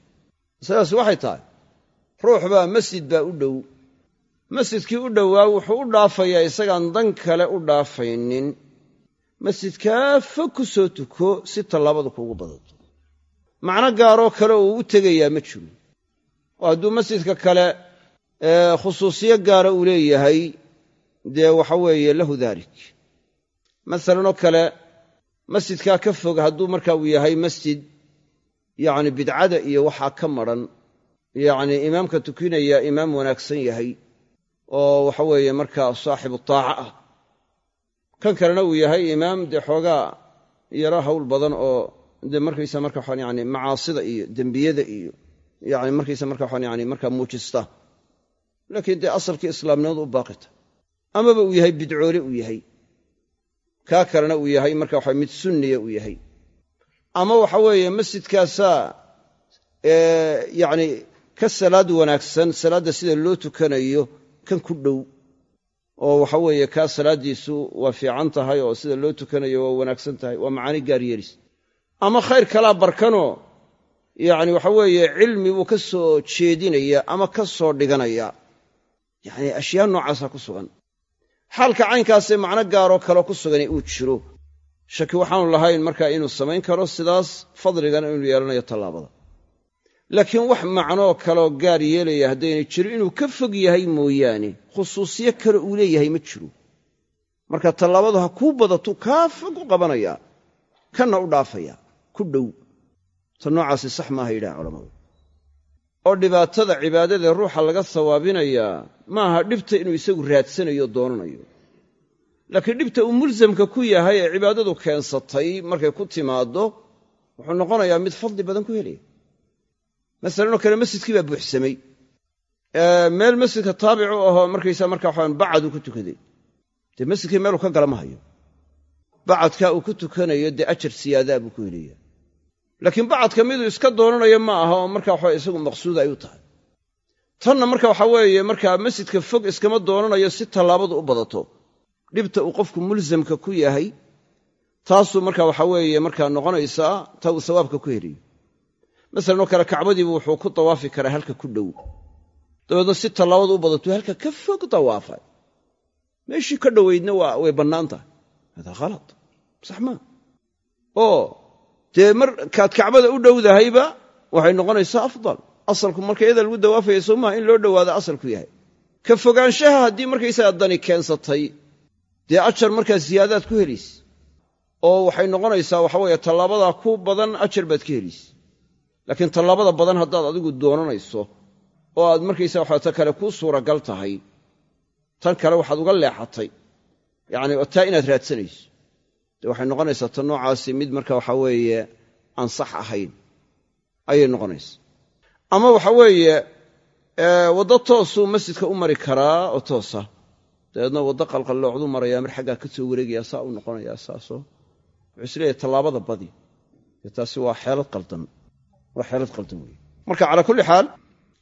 Masaladaas waxay tahay ruux baa masjid baa u dhow masjidkii u dhowaa wuxuu u dhaafayaa isagaan dan kale u dhaafaynin. Masjidkaa fog ku soo tuko si tallaabadu kuugu badato macno gaaroo kale uu u tegayaa ma jiro. Oo hadduu masjidka kale khusuusiyo gaara uu leeyahay dee waxa weeye lahu daalik masalanoo kale masjidkaa ka fog hadduu marka uu yahay masjid yacni bidcada iyo waxaa ka madran yacni imaamka tukinaya imaam wanaagsan yahay oo waxa weeye markaa saaxibu taaca ah. Kan kalena uu yahay imaam dee xoogaa yaro hawl badan oo dee markaysa marka waxaan yani macaasida iyo dembiyada iyo yani markaysa marka waxaan yani markaa muujista. Laakiin dee asalkii islaamnimadu u baaqita amaba uu yahay bidcoole uu yahay. Kaa kalena uu yahay marka waxa mid sunniya uu yahay. Ama waxa weeye masjidkaasaa yacni ka salaad wanaagsan salaadda sida loo tukanayo kan ku dhow oo waxa weeye kaa salaaddiisu waa fiican tahay oo sida loo tukanayo waa wanaagsan tahay waa macaani gaar yeelis. Ama khayr kalaa barkanoo yacni waxa weeye cilmi buu ka soo jeedinaya ama ka soo dhiganaya. Yacni ashyaa noocaasa ku sugan. Xaalka caynkaasee macno gaaroo kaleo ku sugani uu jiro. Shaki waxaanu lahayn markaa inuu samayn karo sidaas fadligana inuu yeelanayo tallaabada laakiin wax macnoo kaleoo gaar yeelaya haddaynay jiro inuu ka fog yahay mooyaane khusuusiyo kale uu leeyahay ma jiro. Marka tallaabadu ha kuu badatu kaa fog u qabanayaa kanna u dhaafaya ku dhow. Ta noocaasi sax maaha yidhaha culammadu oo dhibaatada cibaadadae ruuxa laga sawaabinayaa maaha dhibta inuu isagu raadsanayo doonanayo laakiin dhibta uu mulsamka ku yahay ee cibaadadu keensatay markay ku timaaddo wuxuu noqonayaa mid fadli badan ku helaya masalanoo kale masjidkii baa buuxsamay. Meel masjidka taabicu ahoo markaysa marka waxaan bacaduu ku tukaday. Dee masjidkii meeluu ka gala ma hayo. Bacadkaa uu ku tukanayo dee ajar siyaadaa buu ku helaya laakiin bacadka miduu iska doonanayo ma aha oo marka waxa isagu maqsuud ay u tahay. Tanna marka waxa weeye markaa masjidka fog iskama doonanayo si tallaabadu u badato. Dhibta uu qofku mulsamka ku yahay taasuu marka waxa weeye markaa noqonaysaa ta uu sawaabka ku heliyo masalanoo kale kacbadiibu wuxuu ku dawaafi karaa halka ku dhow. Dabeedna si tallaabadu u badato halka ka fog dawaafay. Meeshii ka dhoweydna waa way bannaan tahay. Hada khalad. Sax maa oo dee markaad kacbada u dhowdahayba waxay noqonaysaa afdal. Asalku marka iyada lagu dawaafaya soo maha in loo dhowaado asalku yahay. Ka fogaanshaha haddii markaysaga dani keensatay. Dee ajar markaa siyaadaad ku helaysa oo waxay noqonaysaa waxa weeye tallaabadaa ku badan ajar baad ka helaysa laakiin tallaabada badan haddaad adigu doonanayso oo aad markaysa waxa ta kale kuu suuragal tahay tan kale waxaad uga leexatay. Yacni oo taa inaad raadsanayso. Dee waxay noqonaysaa tan noocaasi mid marka waxa weeye aan sax ahayn ayay noqonaysaa. Ama waxa weeye waddo toosuu masjidka u mari karaa oo toosa. Dabeedna waddo qalqalloocduu marayaa mar xaggaa ka soo wareegayaa saa u noqonayaa saasoo. Wuxuu is leeyahay tallaabada badi. Taasi waa xeelad qaldan waa xeelad qaldan weeye marka calaa kulli xaal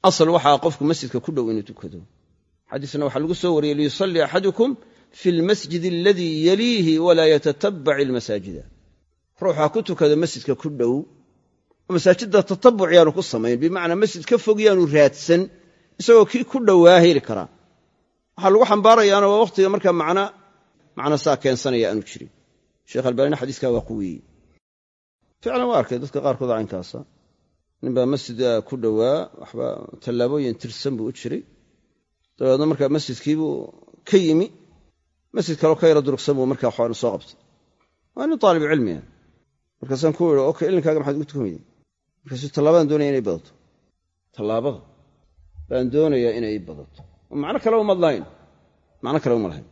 asal waxaa qofku masjidka ku dhow inuu tukado. Xadiisna waxaa lagu soo wariyey liyusallii axadukum fi lmasjid aladii yaliihi walaa yatatabac ilmasaajida ruux ha ku tukada masjidka ku dhow masaajidda tatabuc yaanu ku samayn bimacnaa masjid ka fog yaanu raadsan isagoo kii ku dhowaa heli karaa. Waxaa lagu xambaarayaana waa wakhtiga markaa macna macna saa keensanaya aanu jirin. Sheekh albaanina xadiiskaa waa ku weeyey. Ficlan waa arkay dadka qaarkood caynkaasa ninbaa masjida ku dhowaa waxba tallaabooyin tirsan buu u jiray. Dabeedna markaa masjidkiibuu ka yimi. Masjid kaleo ka yara durugsan buu markaa waxaanu soo qabtay. Waa nin aalib cilmiga markaasaan ku ihi oka ilinkaaga maxaad ugu tukan weyday markaasuu tallaabadaan doonaya inay badato. Tallaabada? Baan doonayaa inay badato. Oo macno kale umad lahayn. Macno kale uma lahayn.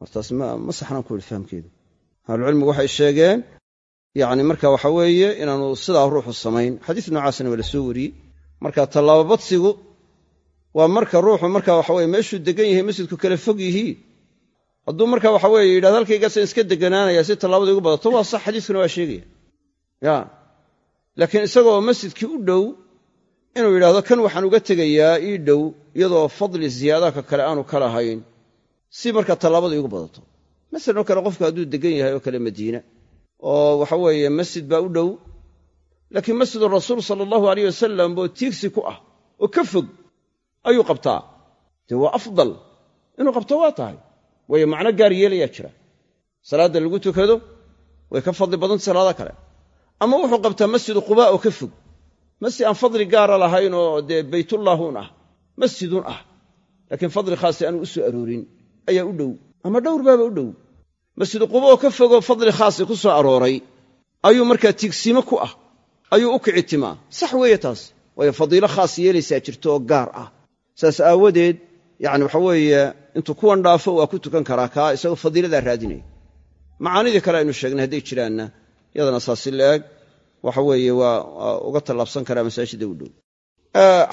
Martaas ma saxnaan ku ihi fahamkeedu. Ahlucilmigu waxay sheegeen yacni marka waxa weeye inaanu sidaa ruuxu samayn. Xadiis noocaasna waa la soo wariyey. Marka tallaabo badsigu waa marka ruuxu marka waxa weye meeshuu degan yahay masjidku kale fog yihiin hadduu marka waxa weye yidhahdo halkaygaasaan iska deganaanaya si tallaabada igu badato waa sax xadiiskuna waa sheegaya. Ya. Laakiin isagoo masjidkii u dhow inuu yidhahdo kan waxaan uga tegayaa ii dhow iyadoo fadli ziyaadaadka kale aanu ka lahayn si marka tallaabada igu badato. Masalan oo kale qofku hadduu degan yahay oo kale madiina oo waxa weeye masjid baa u dhow. Laakiin masjidu rasuul sala allahu aleyh wasalam boo tiigsi ku ah oo ka fog ayuu qabtaa. Dee waa afdal. Inuu qabto waa tahay. Waayo macno gaar yeelayaa jira. Salaadda lagu tukado way ka fadli badanta salaada kale. Ama wuxuu qabtaa masjidu qubaa oo ka fog. Masjid aan fadli gaara lahayn oo dee baytullaahuun ah. Masjidun ah. Laakiin fadli khaasi aanu u soo aroorin. Ayaa u dhow. Ama dhowr baaba u dhow masjidu quba oo ka fogoo fadli khaasi ku soo arooray ayuu markaa tiigsimo ku ah ayuu u kici timaa. Sax weeye taas. Waayo fadiilo khaas yeelaysaa jirto oo gaar ah. Saas aawadeed yacni waxa weeye intuu kuwan dhaafo waa ku tukan karaa kaa isagoo fadiiladaa raadinaya. Macaanidii kale aynu sheegnay hadday jiraanna yadana saasi la-eg waxa weeye waa uga tallaabsan karaa masaajidda u dhow.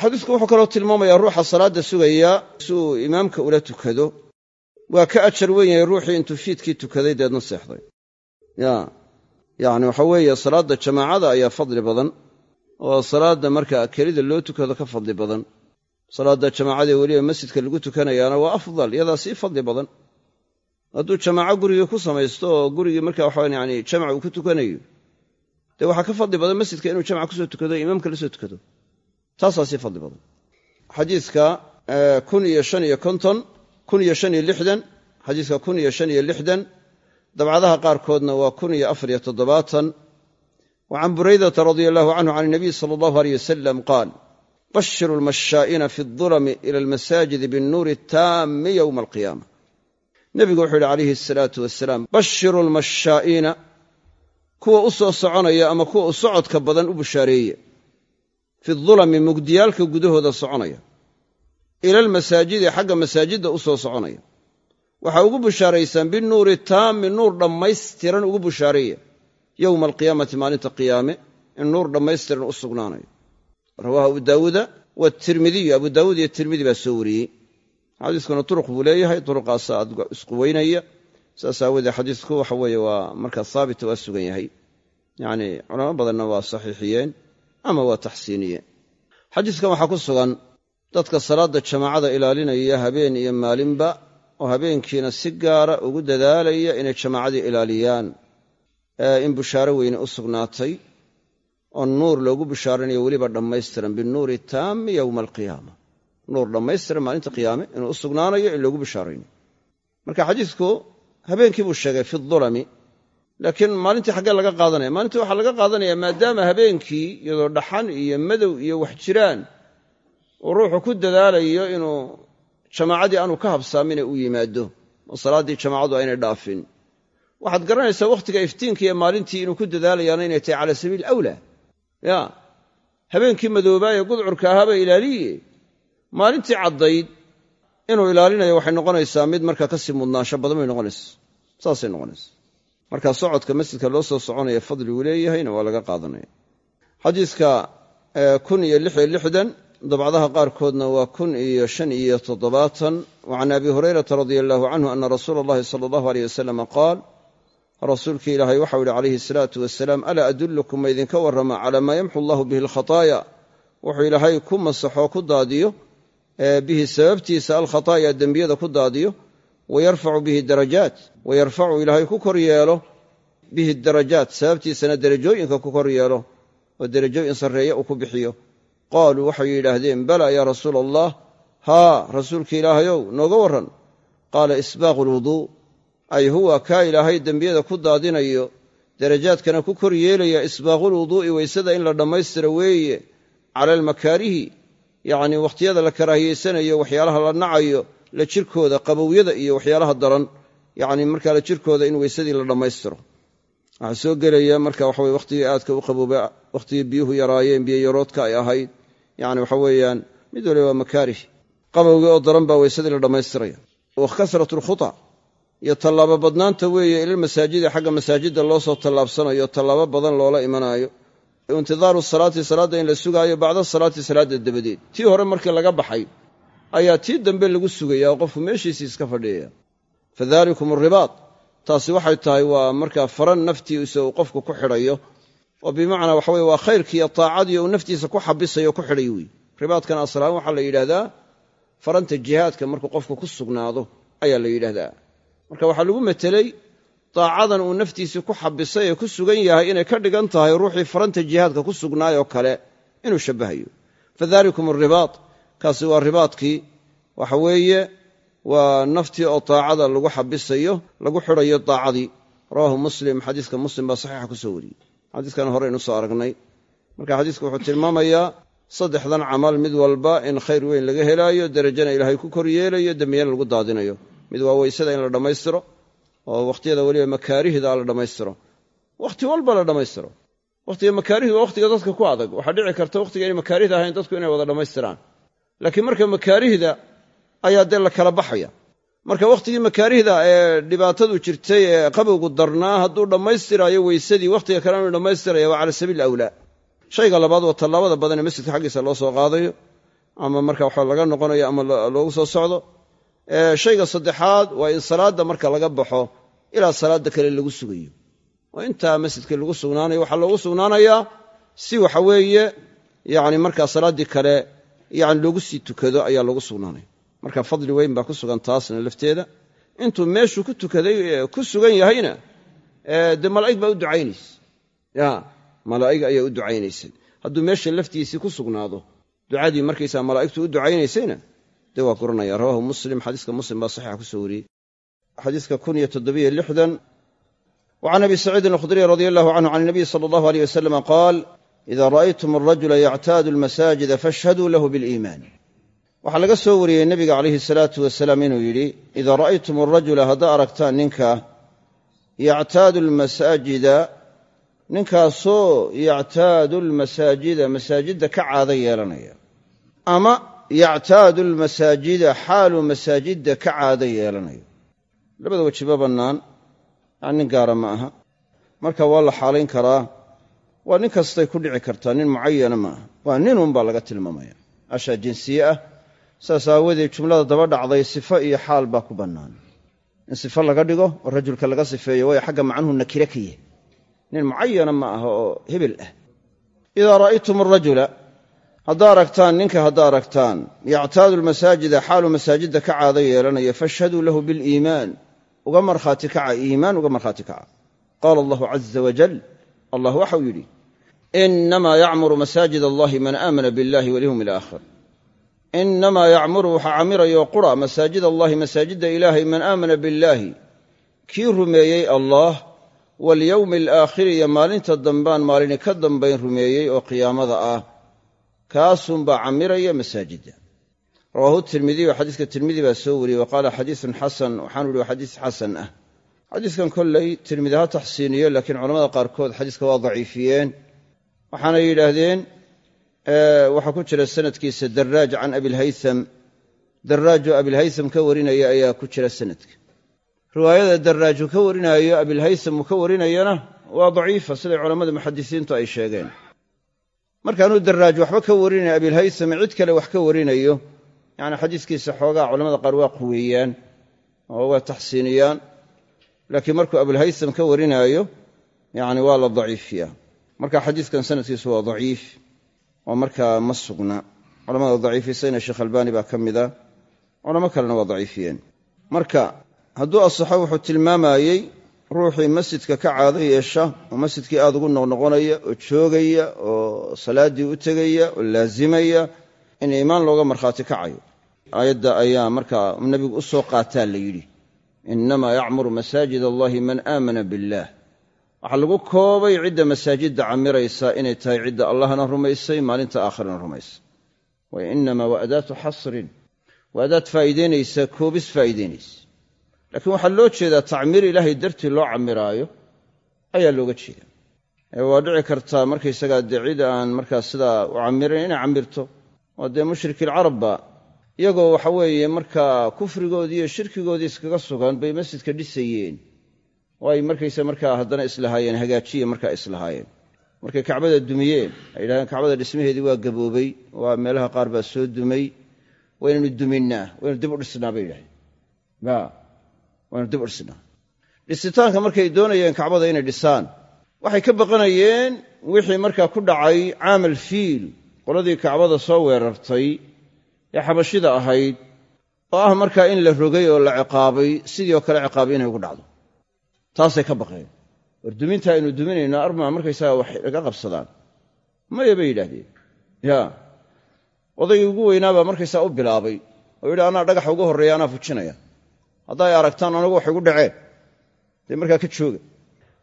Xadiisku wuxuu kaloo tilmaamayaa ruuxa salaadda sugaya si uu imaamka ula tukado waa ka ajar weyn yahay ruuxii intuu fiidkii tukaday deedna seexday. Ya yacni waxa weeye salaadda jamaacada ayaa fadli badan oo salaadda marka kelida loo tukado ka fadli badan. Salaadda jamaacadee weliba masjidka lagu tukanayaana waa afdal iyadaa sii fadli badan. Hadduu jamaaco gurigii ku samaysto oo gurigii marka waxaa yani jamac uu ku tukanayo dee waxaa ka fadli badan masjidka inuu jamc ku soo tukado imaamka la soo tukado. Taasaa sii fadli badan. Xadiiska kun iyo shan iyo konton xadiiska kun iyo shan iyo lixdan dabcadaha qaarkoodna waa kun iyo afar iyo toddobaatan. Wa can buraydata radia allahu canhu can inabiy sala allahu aleyh wasalam qaal bashiru lmashaa'ina fi adulami ila almasaajidi binnuuri taami yowma alqiyaama nebigu wuxuu yidhi calayhi asalaatu wasalaam bashiru lmashaa'iina kuwa u soo soconaya ama kuwa u socodka badan u bushaareeye. Fi dulami mugdiyaalka gudahooda soconaya ila almasaajidi xagga masaajidda u soo soconaya. Waxaa ugu bushaaraysaan binuuri taami nuur dhammaystiran ugu bushaareeya yowma alqiyaamati maalinta qiyaame in nuur dhammaystiran u sugnaanayo. Rawaahu abu daawuuda watirmidiyu abu daawuud iyo tirmidi baa soo wariyey. Xadiiskuna turuq buu leeyahay turuqaasa isquweynaya saas aawoodee xadiisku waxa weeye waa markaa haabita waa sugan yahay. Yacni culamo badanna waa saxiixiyeen ama waa taxsiiniyeen. Xadiiskan waxaa ku sugan dadka salaadda jamaacada ilaalinaya habeen iyo maalinba oo habeenkiina si gaara ugu dadaalaya inay jamaacadii ilaaliyaan. In bushaaro weyne u sugnaatay oo nuur loogu bushaaranayo weliba dhammaystiran binuuri taami yowma alqiyaama nuur dhammaystiran maalinta qiyaame inuu u sugnaanayo in loogu bushaaraynayo. Marka xadiidku habeenkii buu sheegay fi dulami laakiin maalintii xaggee laga qaadanaya. Maalintii waxaa laga qaadanaya maadaama habeenkii iyadoo dhaxan iyo madow iyo wax jiraan uu ruuxu ku dadaalayo inuu jamaacadii aanu ka habsaamine u yimaado oo salaaddii jamaacadu aynay dhaafin. Waxaad garanaysaa wakhtiga iftiinka iyo maalintii inuu ku dadaalayaana inay tahay cala sabiil awlaa ya habeenkii madoobaa ee gudcurka ahaaba ilaaliye. Maalintii caddayd inuu ilaalinayo waxay noqonaysaa mid markaa ka sii mudnaansho badan bay noqonaysa saasay noqonaysa markaa socodka masjidka loo soo soconaya fadliguu leeyahayna waa laga qaadanaya. Xadiidka kun iyo lix iyo lixdan dabcdaha qaarkoodna waa kun iyo shan iyo toddobaatan. Wa can abi hurayrata radia allahu canhu ana rasuula allahi sala allahu aleyh wasalama qaal rasuulkii ilaahay waxau yihi calayhi asalaatu wasalaam alaa adullukum ma idinka warrama calaa maa yamxu allahu bihi alkhataaya? Wuxuu ilaahay ku masaxoo ku daadiyo bihi sababtiisa alkhataaya dembiyada ku daadiyo wayarfacu bihi darajaat. Wayarfacu ilaahay ku kor yeelo bihi darajaat sababtiisana derajooyinka ku kor yeelo oo derajooyin sarreeye uu ku bixiyo qaaluu waxay yidhaahdeen bala yaa rasuula allah haa rasuulka ilaahayow nooga warran. Qaala isbaaqu lwuduu ay huwa kaa ilaahay dembiyada ku daadinayo darajaadkana ku kor yeelaya isbaaqulwuduu'i weysada in la dhammaystira weeye cala almakaarihi yacnii wakhtiyada la karaahiyeysanayo waxyaalaha la nacayo la jirkooda qabowyada iyo waxyaalaha daran yacni markaa la jirkooda in weysadii la dhammaystiro. Waxaa soo gelaya marka waxaweye wakhtigii aadka u qabooba wakhtigii biyuhu yaraayeen biyo yaroodka ay ahayd yacni waxa weeyaan mid waliba waa makaarih qabowgii oo daran baa weysadii la dhammaystiraya wa kasrat alkhuta iyo tallaabo badnaanta weeye ilalmasaajidi xagga masaajidda loo soo tallaabsanayo tallaabo badan loola imanaayo. Intidaaru salaati salaadda in la sugaayo bacda salaati salaadda dabadeed. Tii hore markii laga baxay ayaa tii dambe lagu sugaya oo qofku meeshiisii iska fadhiyaya fadalikum aribaad taasi waxay tahay waa markaa faran naftiisa uu qofku ku xidhayo oo bimacnaa waxa weye waa khayrkii iyo taacadii uu naftiisa ku xabisayo ku xidhay wey ribaadkan aslaan waxaa la yidhahdaa faranta jihaadka markuu qofku ku sugnaado ayaa la yidhahdaa. Marka waxaa lagu metelay daacadan uu naftiisii ku xabisay ee ku sugan yahay inay ka dhigan tahay ruuxii faranta jihaadka ku sugnaayoo kale inuu shabbahayo. Fadalikum aribaad kaasi waa ribaadkii. Waxa weeye waa naftii oo daacada lagu xabisayo lagu xidhayo daacadii rawaahu muslim xadiiska muslim baa saxiixa ku soo wariyey xadiiskan hore aynu soo aragnay. Marka xadiisku wuxuu tilmaamayaa saddexdan camal mid walba in khayr weyn laga helaayo derajana ilaahay ku kor yeelayo dembiyana lagu daadinayo. Mid waa weysada in la dhammaystiro oo wakhtiyada weliba makaarihda la dhammaystiro. Wakhti walba la dhammaystiro. Wakhtiga makaarihdu waa wakhtiga dadka ku adag. Waxaa dhici karta wakhtiga inay makaarihda ahayn dadku inay wada dhammaystiraan. Laakiin marka makaarihda ayaa dee la kala baxaya marka wakhtigii makaarihda ee dhibaatadu jirtay ee qabowgu darnaa hadduu dhammaystiraayo weysadii wakhtiga kale inu dhammaystiraya waa cala sabiil awlaa. Shayga labaad waa tallaabada badan ee masjidka xaggiisa loo soo qaadayo ama marka waxa laga noqonayo ama loogu soo socdo. Shayga saddexaad waa in salaadda marka laga baxo ilaa salaadda kale lagu sugayo. Oo intaa masjidkii lagu sugnaanayo waxaa loogu sugnaanayaa si waxa weeye yani markaa salaaddii kale yani loogu sii tukado ayaa loogu sugnaanaya marka fadli weyn baa ku sugan taasna lafteeda. Intuu meeshuu ku tukaday ku sugan yahayna dee malaa'ig baa u ducaynaysa ya malaa'ig ayaa u ducaynaysay. Hadduu meesha laftiisii ku sugnaado ducadii markaysaa malaa'igtu u ducaynaysayna dee waa guranaya. Rawaahu muslim xadiiska muslim baa saxiixa ku soo wariyey. Xadiiska kun iyo toddobiyo lixdan wa can abi saciidin alkhudriy radi allahu canhu can inabiy sala allahu aleyh wasalama qaal ida ra'aytum alrajula yactaadu almasaajida fashhaduu lahu biliimaan waxaa laga soo wariyey nebiga calayhi salaatu wasalaam inuu yidhi idaa ra'aytum alrajula haddaa aragtaan ninka yactaadu almasaajida ninkaasoo yactaadu almasaajida masaajidda ka caado yeelanaya. Ama yactaadu almasaajida xaaluu masaajidda ka caado yeelanayo labada wejiba bannaan yani nin gaara ma aha. Marka waa la xaalayn karaa waa nin kastay ku dhici kartaa nin mucayana ma aha. Waa ninunbaa laga tilmaamaya. Ashaa jinsiye ah saas aawadeed jumlada daba dhacday sifo iyo xaal baa ku bannaan. In sifo laga dhigo oo rajulka laga sifeeyo waayo xagga macnuhu nakire ka yahy nin mucayana ma aha oo hebel ah. Idaa ra'aytum arajula haddaa aragtaan ninka haddaa aragtaan yactaadu almasaajida xaaluu masaajidda ka caado yeelanayo fashhaduu lahu biliimaan. Uga markhaati kaca iimaan uga markhaati kaca. Qaala allahu caza wajal allah waxau yidhi inamaa yacmuru masaajid allahi man aamana biاllahi walyowmi alaakhir innamaa yacmuru waxaa camirayo qura masaajid allahi masaajidda ilaahay man aamana billaahi kii rumeeyey allaah walyowmi alaakhiri iyo maalinta dambaan maalini ka dambayn rumeeyey oo qiyaamada ah kaasunbaa camiraya masaajidda rawaahu tirmidiy xadiiska tirmidi baa soo wariyey wa qaala xadiisun xasan waxaanu ihi waa xadiis xasan ah xadiiskan kolley tirmidi ha taxsiiniyo laakiin culamada qaarkood xadiiska waa daciifiyeen waxaanay yidhaahdeen waxaa ku jira sanadkiisa daraaj can abilhaytham daraajoo abilhaytham ka warinaya ayaa ku jira sanadka. Riwaayada daraaj uu ka warinaayo abilhaytham uu ka warinayana waa daciifa siday culammada muxadisiintu ay sheegeen. Markaanuu daraaj waxba ka warinayn abilhaytham cid kale wax ka warinayo yacni xadiiskiisa xoogaa culamada qaar waa quweeyaan oo waa taxsiiniyaan. Laakiin markuu abulhaytham ka warinaayo yani waa la daciifiyaa. Marka xadiiskan sanadkiisu waa daciif oo markaa ma sugna culamada daciifisayna sheekh albaani baa ka mida culamo kalena waa daciifiyeen. Marka hadduu asaxo wuxuu tilmaamayey ruuxii masjidka ka caado yeesha oo masjidkii aad ugu noqnoqonaya oo joogaya oo salaaddii u tegaya oo laazimaya in iimaan looga markhaati kacayo. Aayadda ayaa markaa nebigu u soo qaataa la yidhi innamaa yacmuru masaajid allahi man aamana billaah waxaa lagu koobay cidda masaajidda camiraysa inay tahay cidda allahna rumaysay maalinta aakhirana rumaysay wa inamaa waa adaatu xasrin. Waa adaad faa'iidaynaysa koobis faa'iidaynaysa. Laakiin waxaa loo jeedaa tacmiir ilaahay dartii loo camiraayo ayaa looga jeeda waa dhici kartaa markaysagaa dee cid aan markaa sidaa u camirayn inay camirto. Oo dee mushrikilcarabba iyagoo waxa weeye markaa kufrigoodii iyo shirkigoodii iskaga sugan bay masjidka dhisayeen oo ay markaysa markaa haddana islahaayeen hagaajiya markaa islahaayeen. Markay kacbada dumiyeen ay yidhahdeen kacbada dhismaheedii waa gaboobay waa meelaha qaar baa soo dumay. Waynanu duminnaa waynu dib u dhisnaa bay yidhahdeen. Waynu dib u dhisnaa. Dhisitaanka markay doonayeen kacbada inay dhisaan waxay ka baqanayeen wixii markaa ku dhacay caamal fiil. Qoladii kacbada soo weerartay ee xabashida ahayd oo ah markaa in la rogay oo la ciqaabay sidii oo kale ciqaabay inay ugu dhacdo taasay ka baqeen. War duminta aynu duminayno armaa markaysaga wax laga qabsadaan. Maya bay yidhaahdeen ya odaygii ugu weynaabaa markaysaa u bilaabay. Oo yidhi anaa dhagaxa ugu horreeya fujinaya. Hadday aragtaan anagu wax igu dhaceen. Dee markaa ka jooga.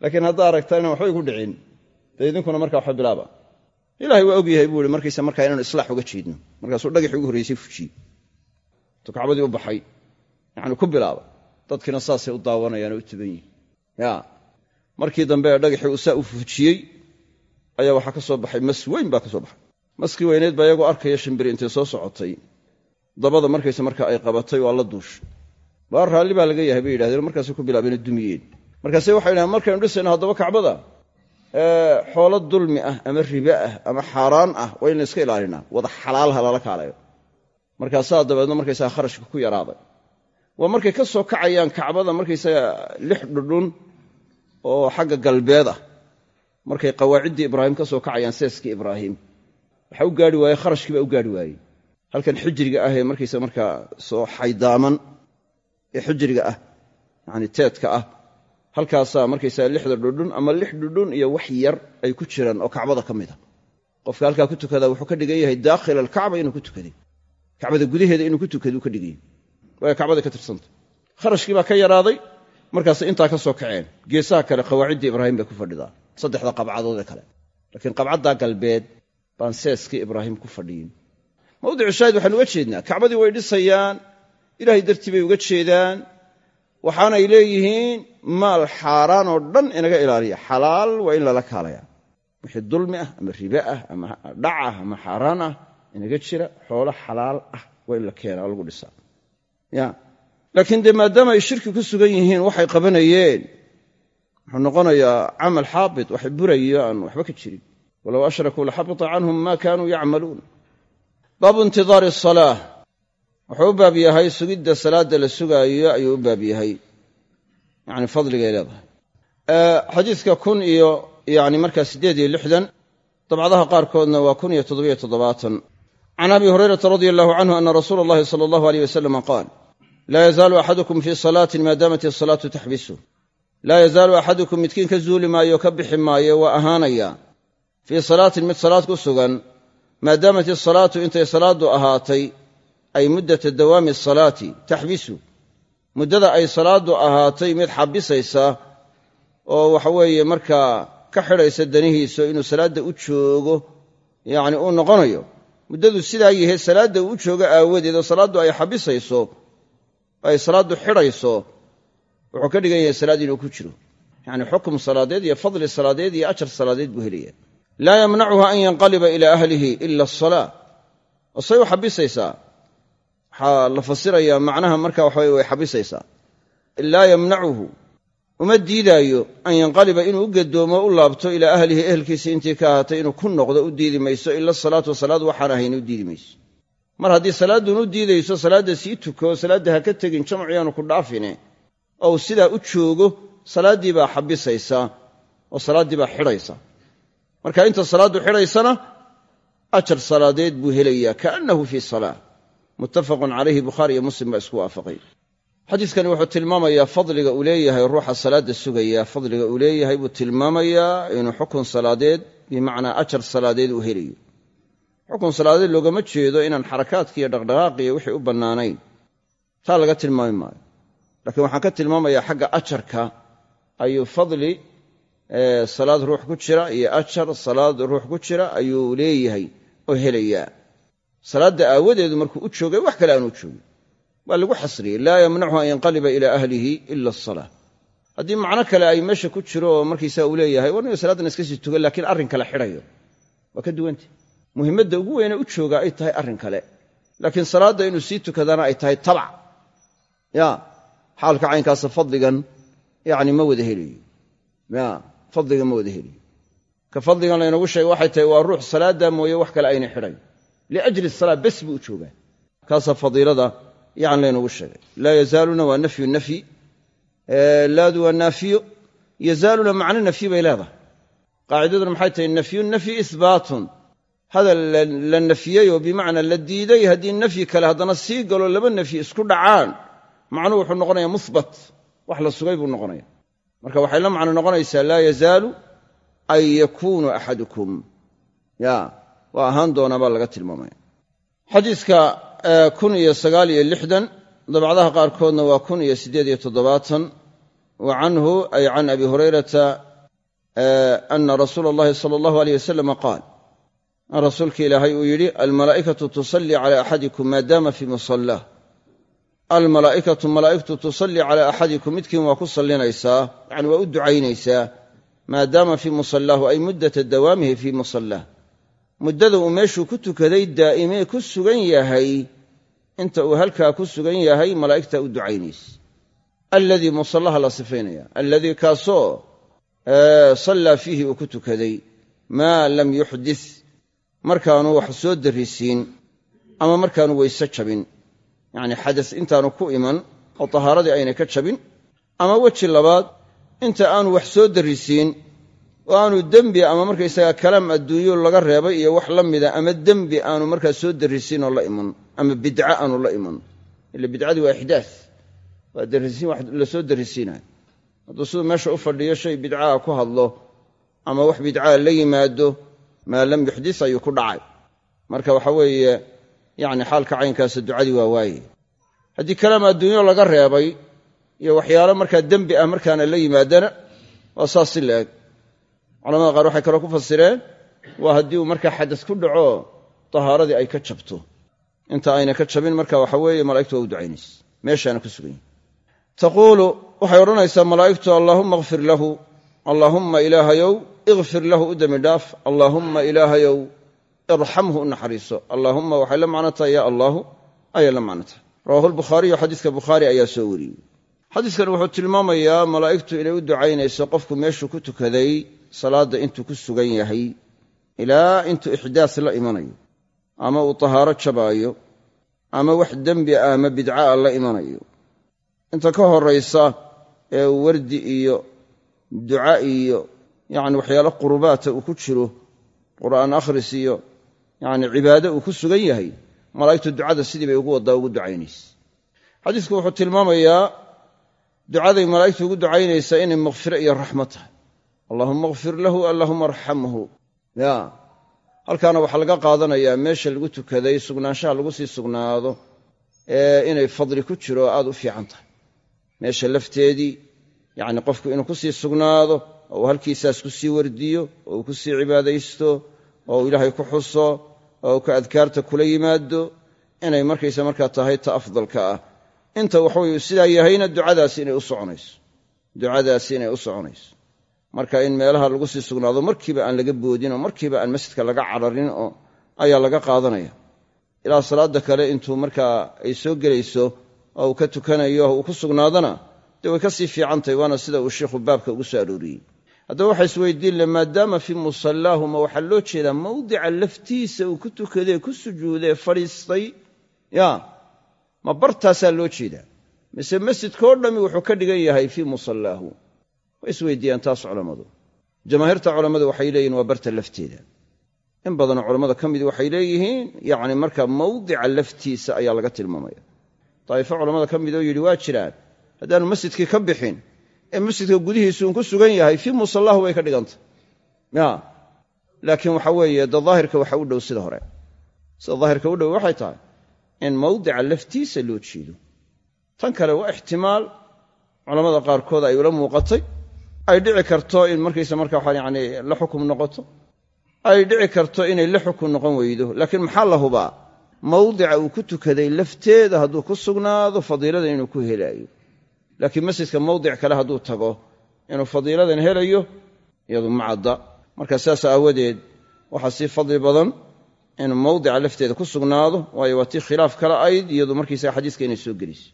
Laakiin haddaa aragtaan inaan waxba dhicin. Dee idinkuna markaa waxba bilaaba. Ilaahay waa og yahay buu ihi markaysa markaa inaanu islaax uga jeedno. Markaasuu dhagaxii ugu horreysay fujiyey. Tu kacbadii u baxay yacni ku bilaaba. Dadkiina saasay u daawanayaan oo u tuban yihiin markii dambe ee dhagaxii saa u fujiyey ayaa waxaa ka soo baxay mas weyn baa ka soo baxay. Maskii weyneed baa iyagoo arkaya shimbiri intay soo socotay. Dabada markaysa markaa ay qabatay waa la duushay waa raalli baa laga yahay bay yidhahdeen markaasay ku bilaabeen dumiyeen. Markaase waxay dhahen markaynu dhisayno haddaba kacbada. Xoolo dulmi ah ama ribe ah ama xaaraan ah waa inla iska ilaalinaa. Wada xalaalha lala kaalayo. Markaasaa dabeedna markaysaga kharashka ku yaraaday waa markay ka soo kacayaan kacbada markaysaga lix dhudhun oo xagga galbeed ah. Markay qawaaciddii ibraahim ka soo kacayaan seeskii ibraahim. Waxaa u gaari waaye kharashkii baa u gaari waayey. Halkan xijriga ah ee markaysa markaa soo xaydaaman ee xijriga ah yacani teedka ah halkaasaa markaysaa lixda dhudhun ama lix dhudhun iyo wax yar ay ku jiraan oo kacbada ka mida qofka halkaa ku tukadaa wuxuu ka dhigan yahay daakhila alkacba inuu ku tukaday kacbada gudaheeda inuu ku tukaduu ka dhigay waayo kacbaday ka tirsanta kharashkii baa ka yaraaday markaasay intaa ka soo kaceen. Geesaha kale qawaaciddii ibraahim bay ku fadhidaa. Saddexda qabcadood ee kale. Laakiin qabcaddaa galbeed baan seeskii ibraahim ku fadhiyin. Mawdicu shaahid waxaanu uga jeednaa kacbadii way dhisayaan ilaahay dartii bay uga jeedaan waxaanay leeyihiin maal xaaraan oo dhan inaga ilaaliya. Xalaal waa in lala kaalaya. Wixii dulmi ah ama ribe ah ama dhac ah ama xaaraan ah inaga jira xoolo xalaal ah waa in la keenaa lagu dhisaa laakiin dee maadaama ay shirki ku sugan yihiin waxay qabanayeen. Wuxuu noqonayaa camal xaabit wax burayo aan waxba ka jirin. Walow ashrakuu laxabita canhum ma kaanuu yacmaluun. Baabu intidaari asalaa wuxuu u baab yahay sugidda salaadda la sugaayo ayuu u baab yahay. Yani fadligay leedahay. Xadiidka kun iyo yani markaa siddeed iyo lixdan dabcadaha qaarkoodna waa kun iyo toddobiyo toddobaatan. Can abi hurayrata radia allahu canhu ana rasuula allahi sala allahu aleyh wasalama qaal laa yazaalu axadukum fii salaatin maadaamat isalaatu taxbisu laa yazaalu axadukum midkiin ka zuuli maayo ka bixi maayo waa ahaanaya fii salaatin mid salaad ku sugan maadaamat isalaatu intay salaaddu ahaatay ay muddata dawaami asalaati taxbisu muddada ay salaaddu ahaatay mid xabisaysa oo waxa weeye markaa ka xidhaysa danihiisa inuu salaadda u joogo yacni uu noqonayo muddadu sidaa yahay salaadda uu joogo aawadeed oo salaaddu ay xabisayso ay salaaddu xidhayso wuxuu ka dhigan yahay salaad inuu ku jiro. Yacni xukum salaadeed iyo fadli salaadeed iyo ajar salaadeed buu helaya laa yamnacuhu an yanqaliba ilaa ahlihi ila asalaa oo say u xabisaysaa waxaa la fasirayaa macnaha marka waxa weye way xabisaysaa laa yamnacuhu. Uma diidaayo an yanqaliba inuu u gedoomo u laabto ilaa ahlihi ehelkiisa intii ka ahaatay inuu ku noqdo u diidi mayso ila salaatu salaad waxaan ahayn u diidi mayso mar haddii salaadduun u diidayso salaadda sii tuko salaadda ha ka tegin jamcu yaanu ku dhaafine. Ou sidaa u joogo salaaddii baa xabisaysa oo salaaddii baa xidhaysa. Marka inta salaaddu xidhaysana ajar salaadeed buu helayaa kaannahu fii salaa muttafaqun calayhi bukhaari iyo muslim baa isku waafaqay. Xadiiskani wuxuu tilmaamayaa fadliga uu leeyahay ruuxa salaadda sugaya. Fadliga uu leeyahay buu tilmaamayaa inuu xukun salaadeed bimacnaa ajar salaadeed uu helayo xukun salaadeed loogama jeedo inaan xarakaadki iyo dhaqdhaqaaqiyo wixii u bannaanayn. Taa laga tilmaami maayo. Laakiin waxaan ka tilmaamayaa xagga ajarka. Ayuu fadli salaad ruux ku jira iyo ajar salaad ruux ku jira ayuu leeyahay oo helayaa. Salaadda aawadeedu markuu u joogay wax kale aanu joogin. Waa lagu xasriyey. Laa yamnachu an yanqaliba ilaa ahlihi ila asalaa haddii macno kale ay meesha ku jiro oo markiisa uu leeyahay war niga salaadan iska sii tugan laakiin arrin kale xidhayo. Waa ka duwanta muhimmadda ugu weyne u joogaa ay tahay arrin kale. Laakiin salaadda inuu sii tukadaana ay tahay tabac ya xaalka caynkaasa fadligan yani ma wada helayo ya fadligan ma wada helayo ka fadligan laynagu sheegay waxay tahay waa ruux salaaddaa mooye wax kale ayna xidhayn liajli salaa bes buu u joogaa. Kaasaa fadiilada yani laynagu sheegay. Laa yazaaluna waa nafyu nafyi. Laadu waa naafiyo yazaaluna macno nafyi bay leedahay. Qaacidaduna maxay tahay nafyu nafyi ihbaatun hadal la nafiyey oo bimacnaa la diiday haddii nafyi kale haddana sii galo laba nafyi isku dhacaan macnuhu wuxuu noqonaya muhbat wax la sugay buu noqonaya marka waxay la macno noqonaysaa laa yazaalu an yakuunu axadukum. Ya waa ahaan doonaa baa laga tilmaamaya. Xadiiska kun iyo sagaal iyo lixdan dabcdaha qaarkoodna waa kun iyo siddeed iyo toddobaatan. Wa ay can abi hurayrata ana rasuula allahi sala allahu aleyh wasalama qaal rasuulka ilaahay uu yidhi almalaa'ikatu tusallii cala axadikum maadaama fii musallah almalaa'ikatu malaa'igtu tusallii cala axadikum midkiin waa ku sallinaysaa yani waa u ducaynaysaa maadaama fii musallaahu ay muddata dawaamihi fii musallah muddada uu meeshuu ku tukaday daa'imee ku sugan yahay inta uu halkaa ku sugan yahay malaa'igtaa u ducaynaysa alladii musallaha la sifaynaya alladii kaasoo sallaa fiihi uu ku tukaday maa lam yuxdis markaanu wax soo darrisiin ama markaanu weyse jabin. Yacni xadas intaanu ku iman oo tahaaradii aynay ka jabin ama weji labaad inta aanu wax soo darrisiin oo aanu dembi ama markaysagaa kalaam adduunyo laga reebay iyo wax la mida ama dembi aanu markaa soo darrisiin oo la iman ama bidca aanu la iman. Ila bidcadii waa ixdaas. Waa darrisiin wax la soo darrisiinayo hadduu siduu meesha u fadhiyo shay bidcaa ku hadlo ama wax bidcaa la yimaado maa lam yuxdis ayuu ku dhacay. Marka waxa weeye yacni xaalka caynkaasa ducadii waa waaye. Haddii kalaam adduunyo laga reebay iyo waxyaalo markaa dembi ah markaana la yimaadana waa saas si la eg. Culamada qaar waxay kaloo ku fasireen waa haddii uu markaa xadas ku dhaco tahaaradii ay ka jabto. Inta ayna ka jabin marka waxa weeye malaigtu waa u ducaynaysa meeshaana ku sugan yahi taquulu waxay odhanaysaa malaa'igtu allaahumma akfir lahu allaahumma ilaahayow ikfir lahu u dembi dhaaf allaahumma ilaahayow irxamhu u naxariiso allaahumma waxay la macno tahay ya allaahu ayay la macno tahay rawahu lbukhaariyu xadiiska bukhaari ayaa soo wariyey xadiiskan wuxuu tilmaamayaa malaa'igtu inay u ducaynayso qofku meeshuu ku tukaday salaadda intuu ku sugan yahay ilaa intuu ixdaas la imanayo ama uu tahaaro jabaayo ama wax dembi ah ama bidca'a la imanayo inta ka horaysa ee wardi iyo duca iyo yacni waxyaalo qurubaata uu ku jiro qur'aan akhris iyo yacni cibaado uu ku sugan yahay malaa'igtu ducada sidii bay ugu waddaa ugu ducaynaysa xadiisku wuxuu tilmaamayaa ducaday malaa'igtu ugu ducaynaysaa inay makfiro iyo raxmo tahay. Allahuma akfir lahu allahuma arxamhu ya. Halkaana waxaa laga qaadanayaa meesha lagu tukaday sugnaanshaha lagu sii sugnaado inay fadli ku jiro aad u fiican tahay. Meesha lafteedii yacni qofku inuu ku sii sugnaado oo halkiisaas ku sii wardiyo oo uu ku sii cibaadaysto oo uu ilaahay ku xuso oo uu ka adkaarta kula yimaado inay markaysa markaa tahay ta afdalka ah. Inta waxaweye sidaa yahayna ducadaasi inay u soconayso. Ducadaasi inay u soconayso. Marka in meelaha lagu sii sugnaado markiiba aan laga boodin oo markiiba aan masjidka laga cararin oo ayaa laga qaadanaya. Ilaa salaada kale intuu markaa ay soo gelayso oo uu ka tukanayo uu ku sugnaadona dee way ka sii fiicantahy waana sida uu sheikhu baabka ugu soo arooriyey haddaba waxa isweydiin le maadaama fii musallaahu ma waxaa loo jeedaa mawdica laftiisa uu ku tukadee ku sujuudee fadhiistay ya ma bartaasaa loo jeedaa. Mise masjidkao dhammi wuxuu ka dhigan yahay fii musallaahu way isweydiiyaan taas culammadu. Jamaahiirta culammadu waxay leeyihiin waa barta lafteeda. In badanoo culammada ka midi waxay leeyihiin yacni marka mawdica laftiisa ayaa laga tilmaamaya. Daa'ifo culammada ka mid oo yidhi waa jiraan. Haddaanu masjidkii ka bixin ee masjidka gudihiisu uun ku sugan yahay fii musallahu way ka dhigantah ya. Laakiin waxa weeye de daahirka waxa u dhow sida hore. Sida daahirka u dhow waxay tahay in mawdica laftiisa loo jeedo. Tan kale waa ixtimaal culammada qaarkood ay ula muuqatay. Ay dhici karto in markaysa marka waxaa yani la xukum noqoto. Ay dhici karto inay la xukun noqon weydo. Laakiin maxaa la hubaa? Mawdica uu ku tukaday lafteeda hadduu ku sugnaado fadiilada inuu ku helaayo laakiin masjidka mawdic kale hadduu tago inuu fadiiladan helayo iyadu ma cadda marka saas aawadeed waxaa sii fadli badan inuu mawdica lafteeda ku sugnaado waayo waa tii khilaaf kale ayd iyadu markiisaga xadiiska inay soo geliso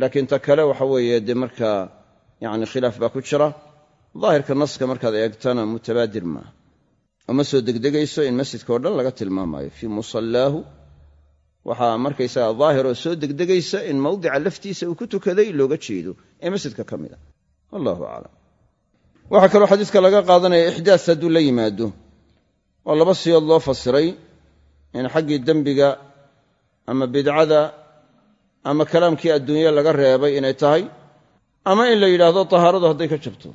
laakiin ta kale waxa weeye dee markaa yani khilaaf baa ku jira. Daahirka naska markaad eegtana mutabaadir maaha. Uma soo degdegayso in masjidkao dhan laga tilmaamayo fii musallaahu waxaa markaysaga daahiroo soo degdegaysa in mawdica laftiisa uu ku tukaday looga jeedo ee masjidka ka mid a. Wallahu aclam. Waxaa kaloo xadiiska laga qaadanaya ixdaas hadduu la yimaado oo laba siyood loo fasiray in xaggii dembiga ama bidcada ama kalaamkii adduunye laga reebay inay tahay ama in la yidhaahdo tahaaradu hadday ka jabto.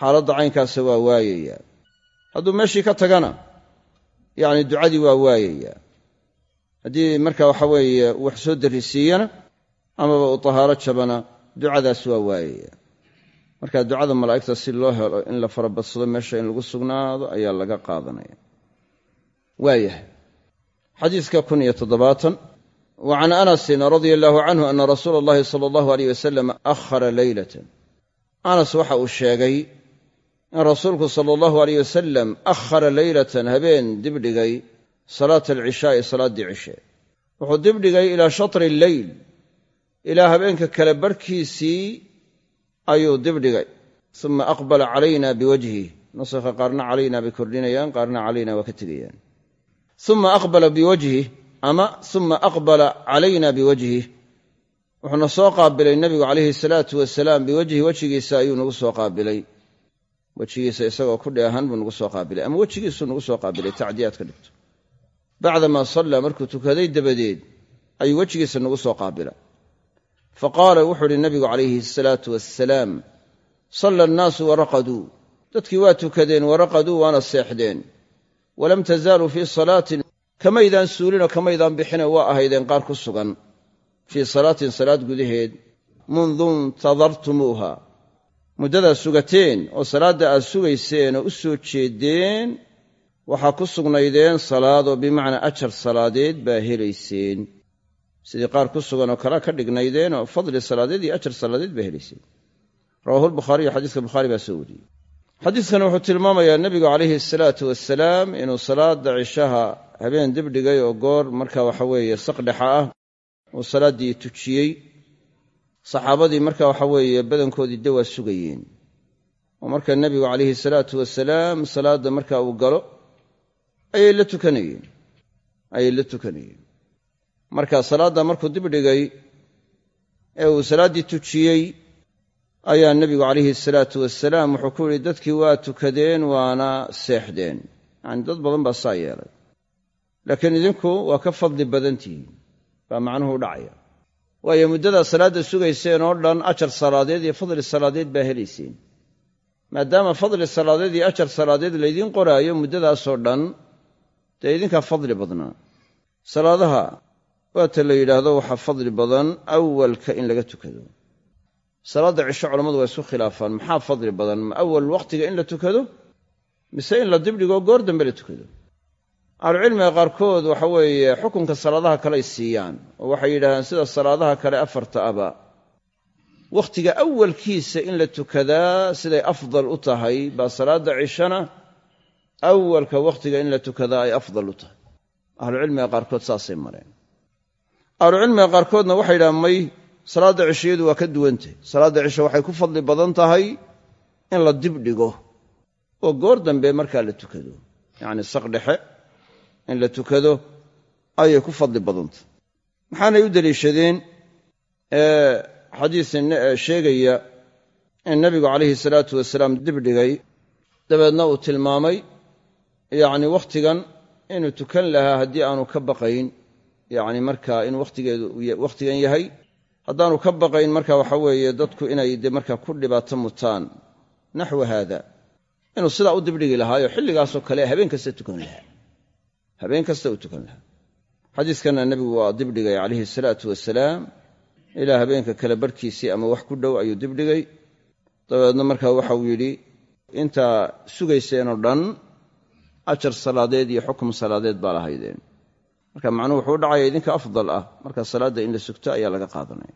Xaaladda caynkaasa waa waayayaa hadduu meeshii ka tagana yacni ducadii waa waayayaa haddii marka waxa weeye wax soo darrisiiyana amaba uu tahaaro jabana ducadaas waa waayaya marka ducada malaa'igta si loo helo in la farabadsado meesha in lagu sugnaado ayaa laga qaadanaya. Waayahay. Xadiiska kun iyo toddobaatan wa can anasin radia allaahu canhu ana rasuula allahi sala allahu aleyh wasalam akhara leylatan anas waxa uu sheegay in rasuulku sala allahu aleyh wasalam akhara leylatan habeen dibdhigay salaata alcishaa'i salaaddii cishe. Wuxuu dibdhigay ilaa shatri alleyl ilaa habeenka kale barhkiisii ayuu dibdhigay uma aqbala calayna biwajhih nasakha qaarna calayna bay kordhinayaan qaarna calayna waa ka tegayaan. Uma aqbala biwajhih ama uma aqbala calayna biwajhih wuxuuna soo qaabilay nebigu calayhi salaatu wasalaam biwajhi wejigiisa ayuu nagu soo qaabilay. Wejigiisa isagoo ku dheehan buu nagu soo qaabilay ama wejigiisuu nagu soo qaabilay tacdiyaad ka dhigto bacdamaa sallaa markuu tukaday dabadeed ayuu wejigiisa nagu soo qaabila. Fa qaala wuxuu uhi nabigu calayhi asalaatu wassalaam salla annaasu waraqaduu dadkii waa tukadeen waraqaduu waana seexdeen. Walam tazaaluu fii salaatin kamaydaan suulinoo kamaydaan bixinoo waa ahaydeen qaar ku sugan. Fii salaatin salaad gudaheed mundu intadartumuuha muddadaad sugateen oo salaadda aad sugayseen oo u soo jeeddeen waxaa ku sugnaydeen salaadoo bimacnaa ajar salaadeed baa helayseen sidii qaar ku sugan oo kalea ka dhignaydeen oo fadli salaadeed iyo ajar salaadeed baa helayseen rawahu lbukhaariyo xadiiska bukhaari baa soo wariyey. Xadiidkan wuxuu tilmaamayaa nebigu calayhi asalaatu wasalaam inuu salaadda cishaha habeen dibdhigay oo goor marka waxa weeye saqdhexa ah uu salaaddii tujiyey. Saxaabadii marka waxa weeye badankoodii de waa sugayeen. Oo marka nebigu calayhi salaatu wasalaam salaadda marka uu galo ayay la tukanayeen. Ayay la tukanayeen. Marka salaadda markuu dibdhigay ee uu salaaddii tujiyey ayaa nebigu calayhi salaatu wasalaam wuxuu ku yidhi dadkii waa tukadeen waana seexdeen. Yacani dad badan baa saa yeelay. Laakiin idinku waa ka fadli badantihiin baa macnuhu u dhacaya. Waayo muddadaa salaadda sugayseen oo dhan ajar salaadeed iyo fadli salaadeed baa helayseen. Maadaama fadli salaadeed iyo ajar salaadeed laydiin qoraayo muddadaasoo dhan dee idinkaa fadli badnaa salaadaha waata la yidhaahdo waxaa fadli badan awalka in laga tukado. Salaadda cisho culammadu waa isku khilaafaan. Maxaa fadli badan? Ma awal wakhtiga in la tukado? Mise in la dibdhigo goor dambe la tukado? Ahlucilmiga qaarkood waxa weeye xukunka salaadaha kale ay siiyaan oo waxay yidhahdaan sida salaadaha kale afarta aba. Wakhtiga awalkiisa in la tukadaa siday afdal u tahay baa salaadda cishana awalka wakhtiga in la tukadaa ay afdal u tahay. Ahlucilmiga qaarkood saasay mareen. Ahlucilmiga qaarkoodna waxay yidhahaan may salaadda cishiyadu waa ka duwantah salaadda cisho waxay ku fadli badan tahay in la dibdhigo oo goor dambe markaa la tukado. Yacni saq dhexe in la tukado ayay ku fadli badantah maxaanay u deliishadeen xadiis sheegaya in nebigu calayhi salaatu wasalaam dibdhigay dabeedna uu tilmaamay yacni wakhtigan inuu tukan lahaa haddii aanu ka baqayn yacni markaa in wakhtigeedu wakhtigan yahay. Haddaanu ka baqayn marka waxa weeye dadku inay de markaa ku dhibaato mutaan. Naxwa haada. Inuu sidaa u dibdhigi lahaayo xilligaasoo kale habeen kasta tukan lahaa. Habeen kasta uu tukan lahaa. Xadiiskanna nebigu waa dibdhigay calayhi salaatu wasalaam ilaa habeenka kale barhkiisii ama wax ku dhow ayuu dibdhigay. Dabeedna markaa waxauu yidhi intaa sugayseenoo dhan ajar salaadeed iyo xukum salaadeed baa lahaydeen. Marka macnuhu wuxuu dhacaya idinka afdal ah marka salaadda in la sugto ayaa laga qaadanaya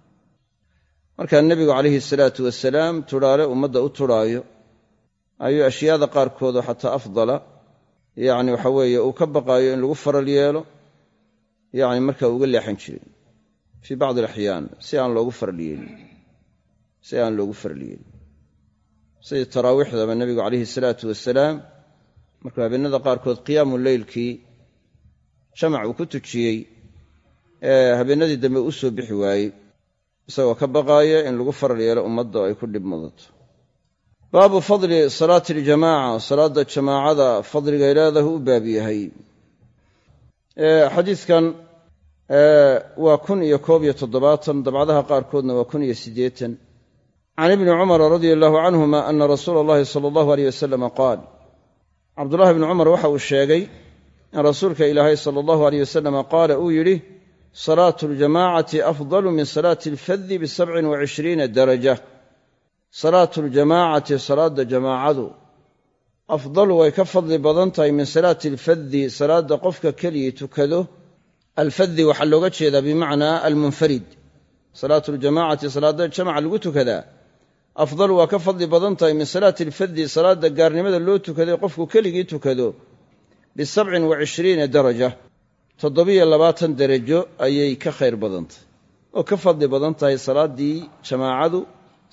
markaa nebigu calayhi salaatu wasalaam tudhaale ummadda u tudhaayo ayuu ashyaada qaarkoodoo xataa afdala yacni waxa weeye uu ka baqaayo in lagu faral yeelo yacni markaa uga leexan jiray fii bacdi alaxyaan si aan loogu faral yeelin si aan loogu faral yeelin sidii taraawiixdaba nebigu calayhi salaatu wasalaam markuu habeenada qaarkood qiyaamu leylkii jamac uu ku tujiyey ee habeenadii dambe u soo bixi waayey isagoo ka baqaaya in lagu faral yeelo ummadda ay ku dhib mudato. Baabu fadli salaati aljamaaca salaadda jamaacada fadligay leedahu u baab yahay. Xadiidkan waa kun iyo koob iyo toddobaatan dabcadaha qaarkoodna waa kun iyo siddeetan. Can ibni cumara radia allahu canhuma ana rasuula allahi sala allahu aleyh wasalama qaal cabdullahi bni cumar waxa uu sheegay in rasuulka ilaahay sala allahu aleyh wasalama qaala uu yidhi salaatu aljamaacati afdalu min salaati alfadi bisabcin wa cishriina daraja. Salaatu aljamaacati salaadda jamaacadu afdalu way ka fadli badan tahay min salaati alfadi salaadda qofka keligii tukado. Alfadi waxaa looga jeedaa bimacnaa almunfarid. Salaatu ljamaacati salaadda jamaca lagu tukadaa afdalu waa ka fadli badan tahay min salaati alfadi salaadda gaarnimada loo tukaday qofku keligii tukado bisabcin wa cishriina daraja toddobiyo labaatan derajo ayay ka khayr badan tahay. Oo ka fadli badan tahay salaaddii jamaacadu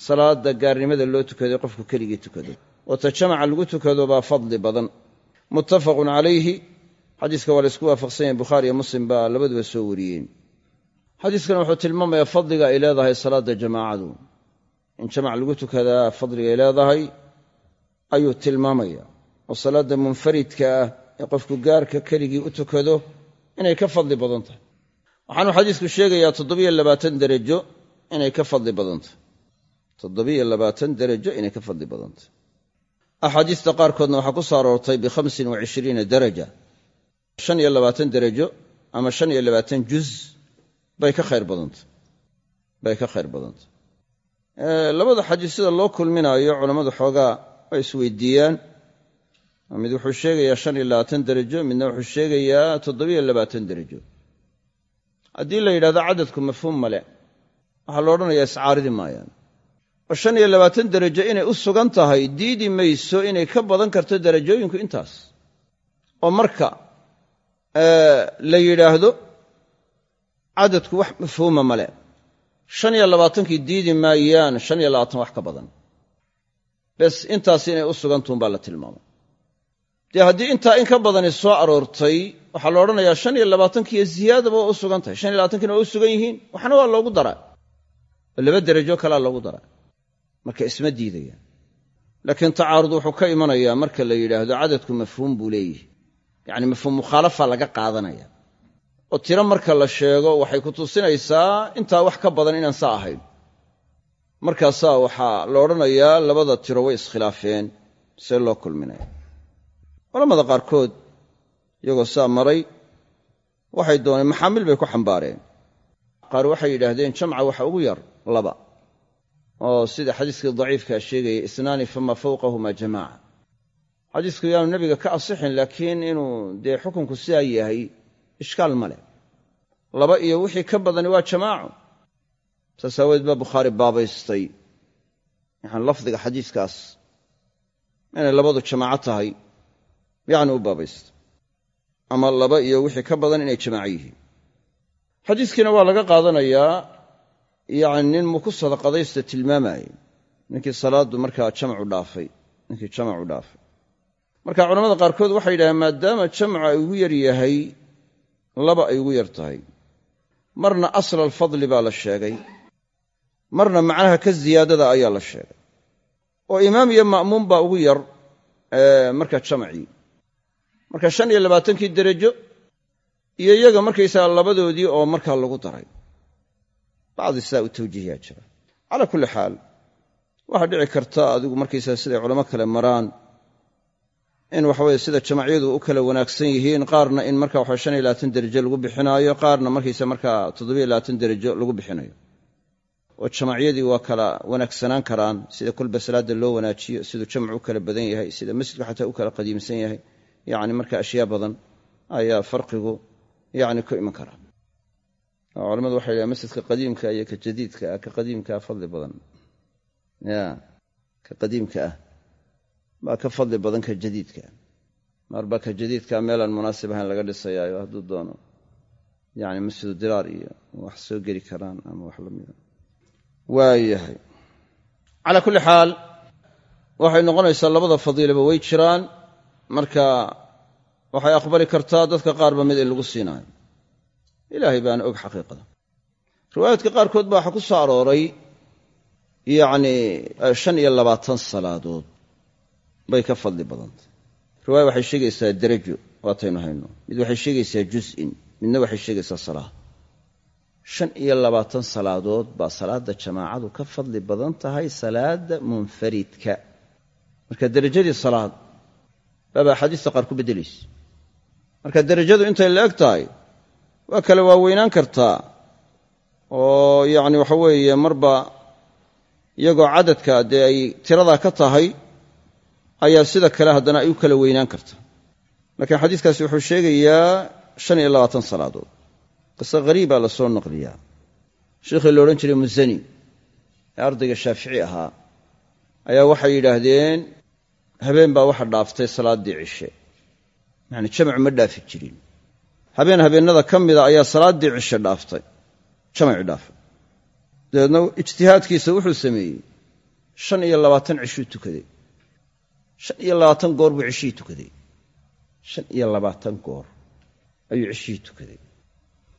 salaadda gaarnimada loo tukaday qofku keligii tukado. Oo ta jamaca lagu tukado baa fadli badan. Muttafaqun calayhi xadiiska waa laysku waafaqsan yahay bukhaariyo muslim baa labaduba soo wariyeen. Xadiiskan wuxuu tilmaamayaa fadliga ay leedahay salaadda jamaacadu in jamac lagu tukadaa fadliga ay leedahay ayuu tilmaamaya. Oo salaadda munfaridka ah ee qofku gaarka keligii u tukado inay ka fadli badan tahay. Waxaanuu xadiisku sheegayaa toddobiyo labaatan derajo inay ka fadli badan tahay. Toddobiyo labaatan derajo inay ka fadli badan tahay. Axaadiista qaarkoodna waxaa ku soo aroortay bikhamsin wa cishriina daraja. Shan iyo labaatan derajo ama shan iyo labaatan juz bay ka khayr badantah bay ka khayr badantah labada xadiis sida loo kulminaayo culammadu xoogaa way isweydiiyaan. Mid wuxuu sheegayaa shan iyo labaatan derajo midna wuxuu sheegayaa toddobiyo labaatan derajo haddii la yidhahdo cadadku mafhuum male waxaa la odhanayaa iscaaridi maayaan. Oo shan iyo labaatan derajo inay u sugan tahay diidi mayso inay ka badan karto derajooyinku intaas. Oo marka la yidhaahdo cadadku wax mafhuuma male shan iyo labaatankii diidi maayaan shan iyo labaatan wax ka badan. Bes intaas inay u sugantuun baa la tilmaamay. Dee haddii intaa in ka badani soo aroortay waxaa la odhanayaa shan iyo labaatankiiyo ziyaadaba waa u sugan tahay. Shan iyo labaatankiina waa u sugan yihiin waxna waa loogu daraa. Oo laba derajo kalea loogu daraa. Marka isma diidayaan laakiin tacaarud wuxuu ka imanayaa marka la yidhaahdo cadadku mafhuum buu leeyihi yacni mafhuum mukhaalafa laga qaadanaya oo tiro marka la sheego waxay ku tusinaysaa intaa wax ka badan inaan saa ahayn. Markaasaa waxaa la odhanayaa labada tiro way iskhilaafeen see loo kulminaya culamada qaarkood iyagoo saa maray waxay dooneen maxaamil bay ku xambaareen. Qaar waxay yidhaahdeen jamca waxa ugu yar laba oo sida xadiiskii daciifkaa sheegaya isnaani fama fawqahuma jamaaca. Xadiisku yaanu nebiga ka asixin laakiin inuu dee xukunku sidaa yahay ishkaal ma leh. Laba iyo wixii ka badani waa jamaaco saas aaweed baa bukhaari baabaystay. Yani lafdiga xadiiskaas inay labadu jamaaco tahay yacni u baabaystay. Ama laba iyo wixii ka badan inay jamaaco yihiin. Xadiiskiina waa laga qaadanayaa yacni nin muku sadaqadaysta tilmaamaaye ninkii salaaddu markaa jamacu dhaafay ninkii jamacu dhaafay. Marka culamada qaarkood waxay yidhahdeen maadaama jamcu ay ugu yar yahay laba ay ugu yar tahay. Marna asla alfadli baa la sheegay. Marna macnaha ka ziyaadada ayaa la sheegay. Oo imaam iyo ma'muum baa ugu yar marka jamacii marka shan iyo labaatankii derajo iyo iyaga markaysaga labadoodii oo markaa lagu daray. Bacdi sidaa u tawjiihiyaa jira. Calaa kulli xaal waxaa dhici karta adigu markaysaga siday culamo kale maraan in waxaweye sida jamacyadu u kala wanaagsan yihiin qaarna in marka waxa shan iyo labaatan derajo lagu bixinaayo qaarna markaysa markaa toddobiyo labaatan derajo lagu bixinayo oo jamacyadii waa kala wanaagsanaan karaan sida kolba salaada loo wanaajiyo siduu jamcu u kala badan yahay sida masjidku xataa u kala qadiimsan yahay yani marka ashyaa badan ayaa farqigu yani ku iman karaa oo culamadu waxay yidhahan masjidka qadiimka iyo ka jadiidka ah ka qadiimkaa fadli badan. Ya ka qadiimka ah baa ka fadli badan ka jadiidka. Marba ka jadiidka meelaan munaasib ahayn laga dhisayaayo hadduu doono. Yani masjidu diraar iyo wax soo geli karaan ama wax lamida waayahay calaa kulli xaal waxay noqonaysaa labada fadiilaba way jiraan. Marka waxay aqbali kartaa dadka qaarba mid in lagu siinaayo ilaahay baana og xaqiiqada. Riwaayaadka qaarkood baa waxaa ku soo arooray. Yacni shan iyo labaatan salaadood bay ka fadli badantay. Riwaaya waxay sheegaysaa derajo waataynu hayno. Mid waxay sheegaysaa juz'in midna waxay sheegaysaa salaa shan iyo labaatan salaadood baa salaadda jamaacadu ka fadli badan tahay salaadda munfaridka. Marka derajadii salaad baaba axaadiista qaar ku beddelaysa marka derajadu intay la eg tahay waa kale waaweynaan kartaa. Oo yacni waxa weeye marba iyagoo cadadka dee ay tiradaa ka tahay ayaa sida kale haddana ay u kala weynaan kartaa laakiin xadiiskaasi wuxuu sheegayaa shan iyo labaatan salaadood. Qise hariibaa la soo naqliyaa. Sheikhii la odhan jiray musani ee ardayga shaafici ahaa ayaa waxay yidhaahdeen habeen baa waxa dhaaftay salaaddii cishe. Yacni jamacu ma dhaafi jirin. Habeen habeennada ka mida ayaa salaaddii cishe dhaaftay. Jamaci dhaafay dabeedna ijtihaadkiisa wuxuu sameeyey. Shan iyo labaatan cishuu tukaday shan iyo labaatan goor buu cishihii tukaday. Shan iyo labaatan goor ayuu cishihii tukaday.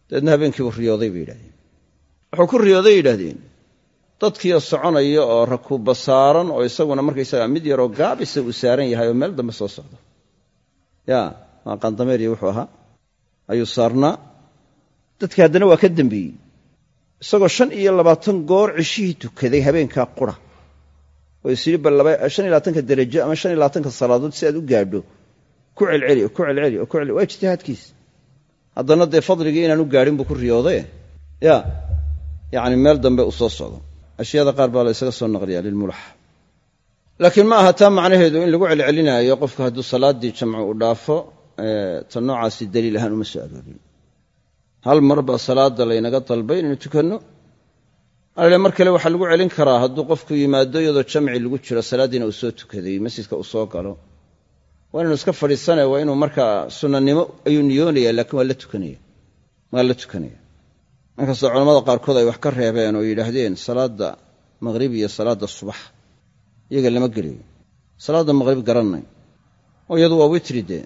Dabeedna habeenkiibuu riyooday bay yidhahdeen wuxuu ku riyooday yidhahdeen dadkiio soconaya oo rakuubba saaran oo isaguna markaysaga mid yaroo gaabisa uu saaran yahay oo meel dambe soo socdo. Ya waa qaandameeriya wuxuu ahaa. Ayuu saarnaa. Dadkii haddana waa ka dembeeyey isagoo shan iyo labaatan goor cishihii tukaday habeenkaa qura oo isyidhi bal shan iyo labaatanka derajo ama shan iyo labaatanka salaadood si aad u gaadho ku celceli ku celceli ku waa ijtihaadkiis. Haddana dee fadligii inaanu gaadhin buu ku riyoodaye ya yacni meel dambe uu soo socdo. Ashyaada qaar baa la ysaga soo naqliyaa lilmulax. Laakiin ma aha taa macnaheedu in lagu celcelinaayo qofku hadduu salaaddii jamcu u dhaafo ta noocaasi daliil ahaan uma soo aroorin hal mar baa salaadda laynaga dalbay inaynu tukanno alale mar kale waxaa lagu celin karaa hadduu qofku yimaado iyadoo jamci lagu jiro salaaddiina uu soo tukaday masjidka uu soo galo. Waa inaynu iska fadhiisane waa inuu markaa sunnanimo ayuu niyoonaya laakiin waa la tukanaya. Waa la tukanaya. Inkastoo culamada qaarkood ay wax ka reebeen oo yidhaahdeen salaadda maqhrib iyo salaadda subax iyaga lama gelayo. Salaadda maqhrib garannay oo iyadu waa witri dee.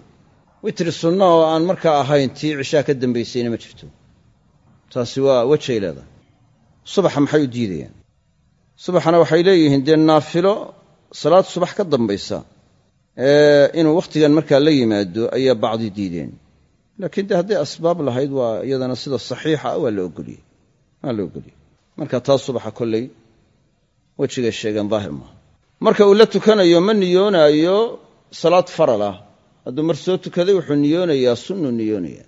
Witri sunna oo aan markaa ahayn tii cishaa ka dambaysayna ma jirto. Taasi waa wejay leedahay subaxa maxay u diidayaan? Subaxana waxay leeyihiin dee naafilo salaad subax ka dambaysa inuu wakhtigan markaa la yimaado ayaa bacdi diideen. Laakiin de hadday asbaab lahayd waa iyadana sida saxiixa ah waa la ogoliyey waa la ogoliyey. Marka taas subaxa kolley wejigay sheegeen daahir maaha. Marka uu la tukanayo ma niyoonaayo salaad faral ah hadduu mar soo tukaday wuxuu niyoonayaa sunnu niyoonaya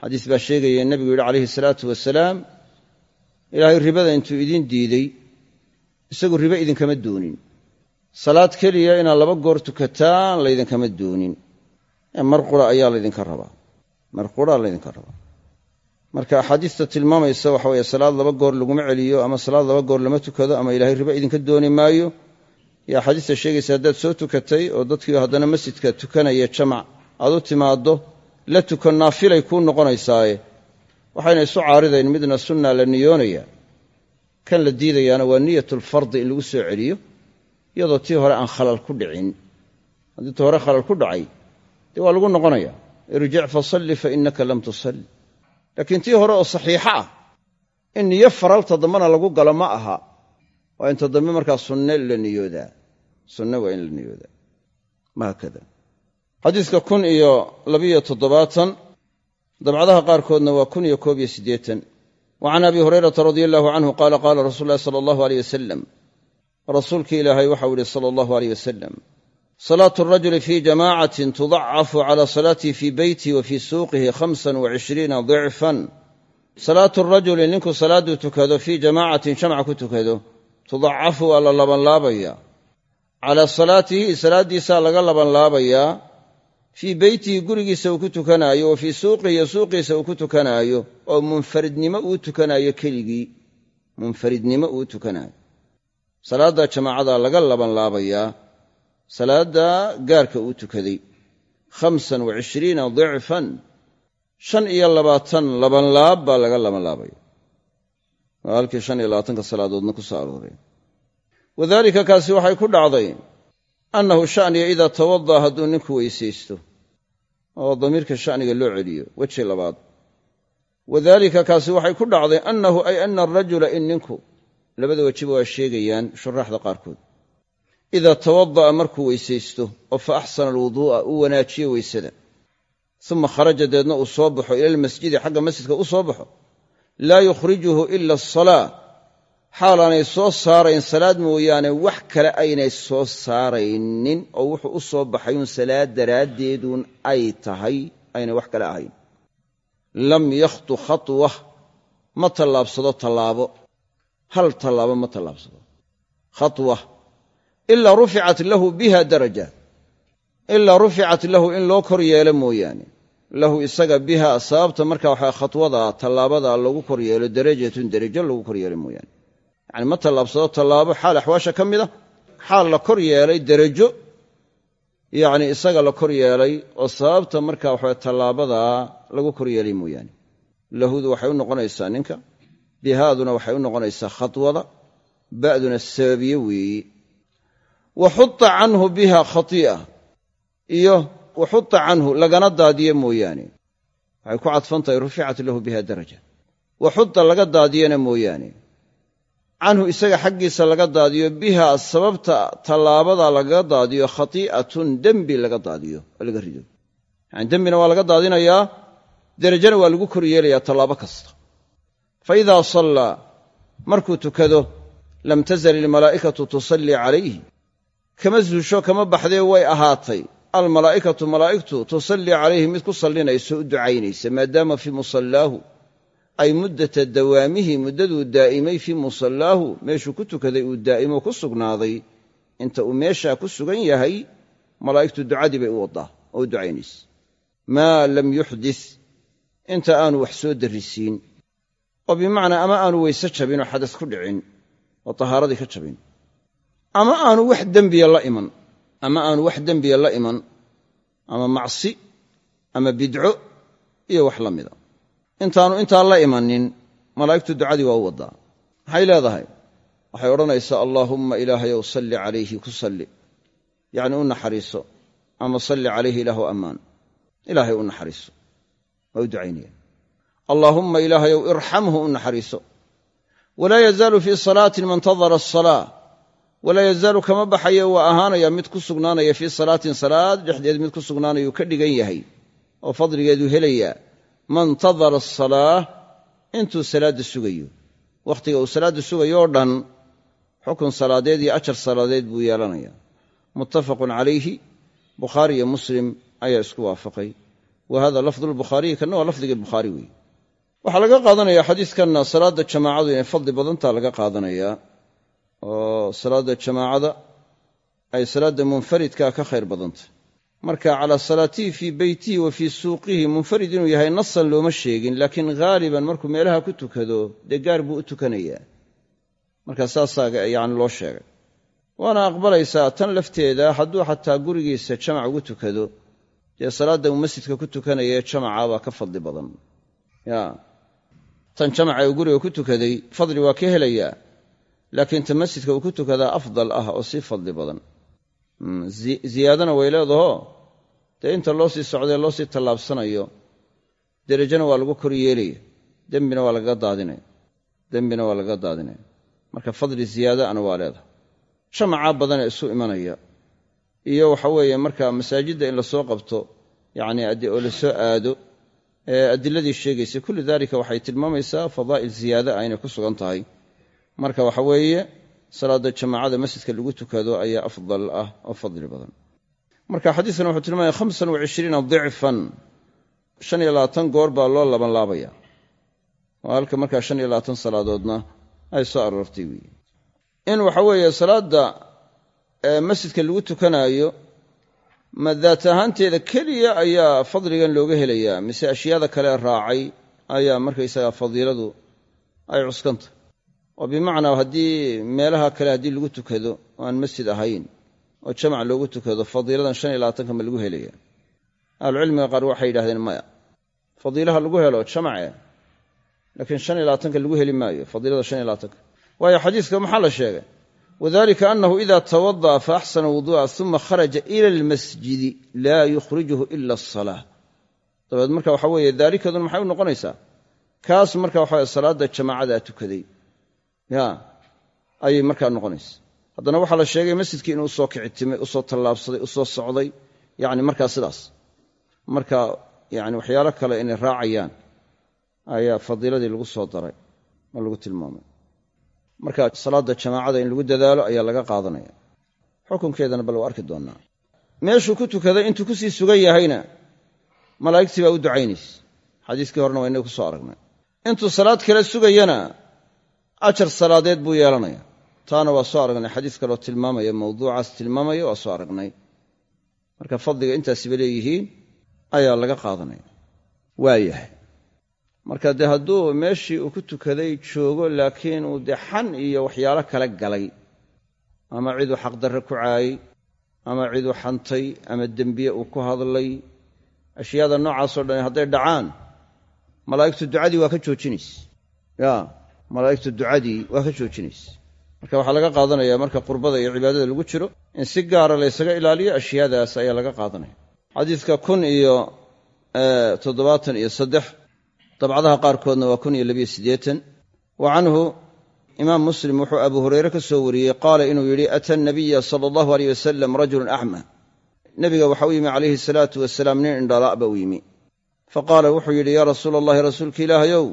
xadiis baa sheegaya nebigu yidhi calayhi salaatu wasalaam ilaahay ribada intuu idin diiday isagu ribe idinkama doonin. Salaad keliya inaad laba goor tukataan laydinkama doonin. Mar qura ayaa laydinka rabaa. Mar qura laydinka rabaa. Marka axaadiista tilmaamaysa waxa weeye salaad laba goor laguma celiyo ama salaad laba goor lama tukado ama ilaahay ribe idinka dooni maayo. Iyo axaadiista sheegaysa haddaad soo tukatay oo dadkii haddana masjidka tukanaya jamac aad u timaaddo la tuko naafilay kuu noqonaysaaye waxayna isu caaridayn midna sunna la niyoonaya kan la diidayaana waa niyatulfardi in lagu soo celiyo iyadoo tii hore aan khalal ku dhicin. Haddii tii hore khalal ku dhacay dee waa lagu noqonaya irjic fasalli fa innaka lam tusalli. Laakiin tii hore oo saxiixo ah in niyo faralta dambena lagu galo ma aha waa inta dambe markaa sunne la niyoodaa. Sunne waa in la niyoodaa. Mahaakada xadiiska kun iyo labiyo toddobaatan dabcadaha qaarkoodna waa kun iyo koob iyo siddeetan. Wa can abi hurayrata radia allahu canhu qaala qaala rasuulu ulahi sala allahu aleyh wasalam rasuulkii ilaahay waxau yihi sala allahu aleyh wasalam salaatu arajuli fii jamaacatin tudacafu cala salaatihi fii beytihi wa fii suuqihi khamsan wa cishriina dicfan. Salaatu rajuli ninkuu salaadduu tukado fii jamaacatin jamca ku tukado tudacafu waa la labanlaabaya. Calaa salaatihi salaaddiisaa laga labanlaabayaa fii beytihi gurigiisa uu ku tukanaayo wa fii suuqihi iyo suuqiisa uu ku tukanaayo oo munfaridnimo uu tukanaayo keligii munfaridnimo uu tukanaayo. Salaadda jamaacada laga labanlaabayaa salaadda gaarka uu tukaday khamsan wa cishriina dicfan shan iyo labaatan labanlaab baa laga labanlaabaya. Waa halkii shan iyo labaatanka salaadoodna ku soo arooray. Wadaalika kaasi waxay ku dhacday annahu shaniya idaa tawada'a hadduu ninku weysaysto oo damiirka shaniga loo celiyo weji labaad. Wadaalika kaasi waxay ku dhacday annahu ay ana arajula in ninku labada wejiba waa sheegayaan shuraaxda qaarkood. Idaa tawada'a markuu weysaysto oo fa axsana alwuduu'a uu wanaajiyo weysada. Uma kharaja deedna uu soo baxo ila almasjidi xagga masjidka u soo baxo. Laa yukhrijuhu ila asalaa xaalaanay soo saarayn salaad mooyaane wax kale aynay soo saaraynin oo wuxuu u soo baxayuun salaad daraaddeeduun ay tahay aynay wax kale ahayn. Lam yakhtu khatwah ma tallaabsado tallaabo. Hal tallaabo ma tallaabsado. Khatwa ilaa ruficat lahu biha daraja. Ilaa ruficat lahu in loo kor yeelo mooyaane. Lahu isaga biha sababta marka waxaa khatwada tallaabada lagu kor yeelo darajatun derajo lagu kor yeelo mooyaane yacni ma tallaabsado tallaabo xaal axwaasha ka mid a xaal la kor yeelay derajo. Yacni isaga la kor yeelay oo sababta marka waxaa tallaabadaa lagu kor yeelay mooyaane. Lahudu waxay u noqonaysaa ninka bihaaduna waxay u noqonaysaa khatwada ba'duna sababiye weeye wa xuta canhu biha khatii'a iyo wa xuta canhu lagana daadiye mooyaane. Waxay ku cadfan tahay ruficat lahu biha daraja. Wa xuta laga daadiyana mooyaane canhu isaga xaggiisa laga daadiyo biha sababta tallaabada lagaga daadiyo khatii'atun dembi laga daadiyo oo laga rido. Yani dembina waa laga daadinayaa derajana waa lagu kor yeelayaa tallaabo kasta. Fa idaa sallaa markuu tukado lam tazal ilmalaa'ikatu tusallii calayhi. Kama zuusho kama baxdee way ahaatay. Almalaa'ikatu malaa'igtu tusallii calayhi mid ku sallinayso u ducaynaysa maadaama fii musallaahu ay muddata dawaamihi muddaduu daa'imay fii musallaahu meeshuu ku tukaday uu daa'imo ku sugnaaday. Inta uu meeshaa ku sugan yahay malaa'igtu ducadii bay u waddaa oo u ducaynaysa maa lam yuxdis inta aanu wax soo darrisiin. Oo bimacnaa ama aanu weyse jabin oo xadas ku dhicin oo tahaaradii ka jabin. Ama aanu wax dembiya la iman ama aanu wax dembiya la iman ama macsi ama bidco iyo wax la mida intaanu intaa la imanin malaa'igtu ducadii waa u waddaa. Maxay leedahay? Waxay odhanaysaa allaahumma ilaahayow salli calayhi ku salli yacni u naxariiso ama salli calayhi ilaahu ammaan. Ilaahay u naxariiso. Waa u ducaynaya allaahumma ilaahayow irxamhu u naxariiso. Walaa yazaalu fii salaatin man tadara asalaa walaa yazaalu kama baxayo waa ahaanaya mid ku sugnaanaya fii salaatin salaad dhexdeed mid ku sugnaanayuu ka dhigan yahay oo fadligeedu helayaa man tadara asalaa intuu salaadda sugayo. Wakhtiga uu salaadda sugayo oo dhan xukun salaadeed iyo ajar salaadeed buu yeelanaya. Muttafaqun calayhi bukhaari iyo muslim ayaa isku waafaqay. Wa hada lafdu lbukhaariyi kanna waa lafdigii bukhaari weeye. Waxaa laga qaadanaya xadiiskanna salaadda jamaacadu inay fadli badantaa laga qaadanayaa oo salaadda jamaacada ay salaadda munfaridkaa ka khayr badantah marka calaa salaatihi fii beytihi wa fii suuqihi munfarid inuu yahay nasan looma sheegin laakiin haaliban markuu meelaha ku tukado dee gaar buu u tukanayaa. Marka saasaa yani loo sheegay. Waana aqbalaysaa tan lafteeda hadduu xataa gurigiisa jamac ugu tukado dee salaadda uu masjidka ku tukanaya ee jamaca baa ka fadli badan. Ya tan jamaca uu guriga ku tukaday fadli waa ka helayaa laakiin ta masjidka uu ku tukadaa afdal ah oo sii fadli badan. Ziyaadana way leedaho dee inta loo sii socdae loo sii tallaabsanayo derajana waa lagu kor yeelaya. Dembina waa lagaga daadinaya. Dembina waa lagaga daadinaya. Marka fadli ziyaada ana waa leedahay. Jamacaa badanee isu imanaya. Iyo waxa weeye marka masaajidda in la soo qabto yacni oo la soo aado ee adiladii sheegaysay kullu dalika waxay tilmaamaysaa fadaa'il ziyaada ah inay ku sugan tahay. Marka waxa weeye salaada jamaacada masjidka lagu tukado ayaa afdal ah oo fadli badan marka xadiiskan wuxuu tilmaamaya hamsan wa cishriina dicfan. Shan iyo labaatan goor baa loo labanlaabaya. Oo halka markaa shan iyo labaatan salaadoodna ay soo aroortay weeye. In waxa weeye salaadda masjidka lagu tukanaayo ma daat ahaanteeda keliya ayaa fadligan looga helayaa mise ashyaada kale raacay ayaa markaysaga fadiiladu ay cuskantah oo bimacnaa haddii meelaha kale haddii lagu tukado oo aan masjid ahayn oo jamac loogu tukado fadiiladan shan iyo labaatanka ma lagu helaya ahlucilmiga qaar waxay yidhahdeen maya fadiilaha lagu helo jamace laakiin shan iyo labaatanka lagu heli maayo fadiilada shan iyo labaatanka. Waayo xadiiska maxaa la sheegay? Wadalika anahu ida tawada'a faaxsana wuduu'a uma kharaja ila almasjidi laa yukhrijuhu ila asalaa dabeed marka waxa weeye daalikadun maxay u noqonaysaa? Kaas marka waxawe salaadda jamaacada tukaday. Ya ayay markaa noqonaysa haddana waxaa la sheegay masjidkii inuu u soo kicitimay u soo tallaabsaday u soo socday. Yani markaa sidaas. Marka yani waxyaalo kale inay raacayaan ayaa fadiiladii lagu soo daray oo lagu tilmaamay. Marka salaadda jamaacada in lagu dadaalo ayaa laga qaadanaya. Xukunkeedana bal waa arki doonnaa meeshuu ku tukaday intuu ku sii sugan yahayna malaa'igtii baa u ducaynaysa xadiiskii horena waa inaga ku soo aragnay. Intuu salaad kale sugayana ajar salaadeed buu yeelanaya taana waa soo aragnay. Xadiis kaloo tilmaamaya mawduucaas tilmaamaya waa soo aragnay. Marka fadliga intaasiba leeyihiin ayaa laga qaadanaya waayahay marka dee hadduu meeshii uu ku tukaday joogo laakiin uu dee xan iyo waxyaalo kala galay. Ama ciduu xaqdarre ku caayey ama ciduu xantay ama dembiye uu ku hadlay. Ashyaada noocaasoo dhan hadday dhacaan malaa'igtu ducadii waa ka joojinaysa. Ya malaa'igtu ducadii waa ka joojinaysa marka waxaa laga qaadanaya marka qurbada iyo cibaadada lagu jiro in si gaara laysaga ilaaliyo ashyaadaas ayaa laga qaadanaya. Xadiidka kun iyo toddobaatan iyo saddex dabcadaha qaarkoodna waa kun iyo labiyo siddeetan. Wa canhu imaam muslim wuxuu abu hureyre ka soo wariyey qaala inuu yidhi ata nabiya sala allahu aleyh wasalam rajulun acma nebiga waxa u yimi calayhi salaatu wasalaam nin indhala'ba u yimi. Faqaala wuxuu yidhi yaa rasuula allahi rasuulka ilaahayow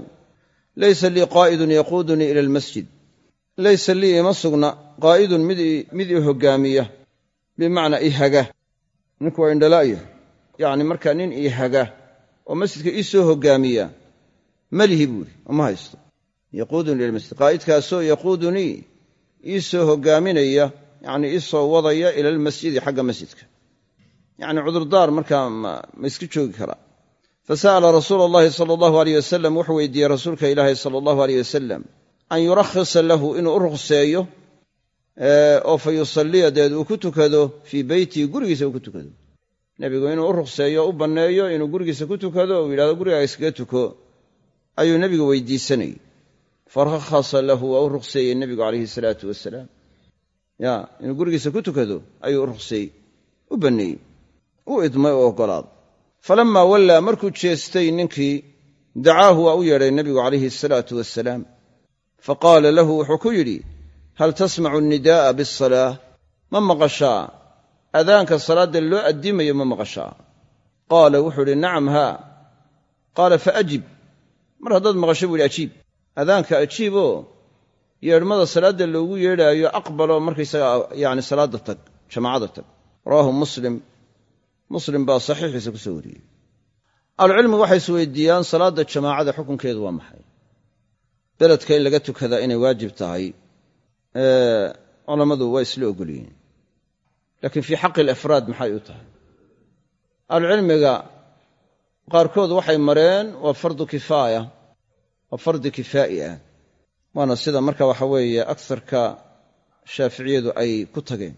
laysa lii qaa'idun yaquudunii ila almasjid laysa lii ima sugna qaa'idun mid i hoggaamiya bimacnaa i haga. Ninku waa indhala'ya yacni markaa nin ii haga oo masjidka ii soo hoggaamiya malihi buuri oma haysto. Yaquudunii ila lmasjid qaa'idkaasoo yaquudunii ii soo hoggaaminaya yacnii ii soo wadaya ila almasjidi xagga masjidka. Yacni cudurdaar markaa ma iska joogi karaa fasa'ala rasuula allahi sala allahu aleyh wasalam wuxuu weydiiyey rasuulka ilaahi sala allahu aleyh wasalam an yurakhisa lahu inuu u rukhseeyo oo fa yusalliya deed uu ku tukado fii beytihi gurigiisa uu ku tukado. Nebigu inuu u rukhseeyo u banneeyo inuu gurigiisa ku tukado uu yidhahdo gurigaa iskaga tuko. Ayuu nebigu weydiisanayey. Farakhasa lahu waa u rukhseeyey nebigu calayhi salaatu wasalaam ya inuu gurigiisa ku tukado ayuu u rukhseeyey u banneeyey u idmay oo oggolaaday falammaa wallaa markuu jeestay ninkii dacaahu waa u yeedhay nebigu calayhi asalaatu wasalaam faqaala lahu wuxuu ku yidhi hal tasmacu annidaa'a biasalaa ma maqashaa adaanka salaadda loo addimayo ma maqashaa qaala wuxuu idhi nacam haa qaala faajib mar haddaad maqasho buu yidhi ajiib adaanka ajiiboo yeedhmada salaadda loogu yeedhaayo aqbaloo markaysaga yani salaadda tag jamaacada tag rawaahu muslim muslim baa saxiixiisa ku soo wariyey ahlucilmigu waxay isweydiiyaan beledka in laga tukadaa inay waajib tahay culammadu waa isla ogolyihiin laakiin fii xaqi alafraad maxay u tahay? Ahlucilmiga qaarkood waxay mareen waa fardu kifaaya waa fardi kifaa'i ah. Waana sida marka waxa weeye agsarka shaaficiyadu ay ku tageen.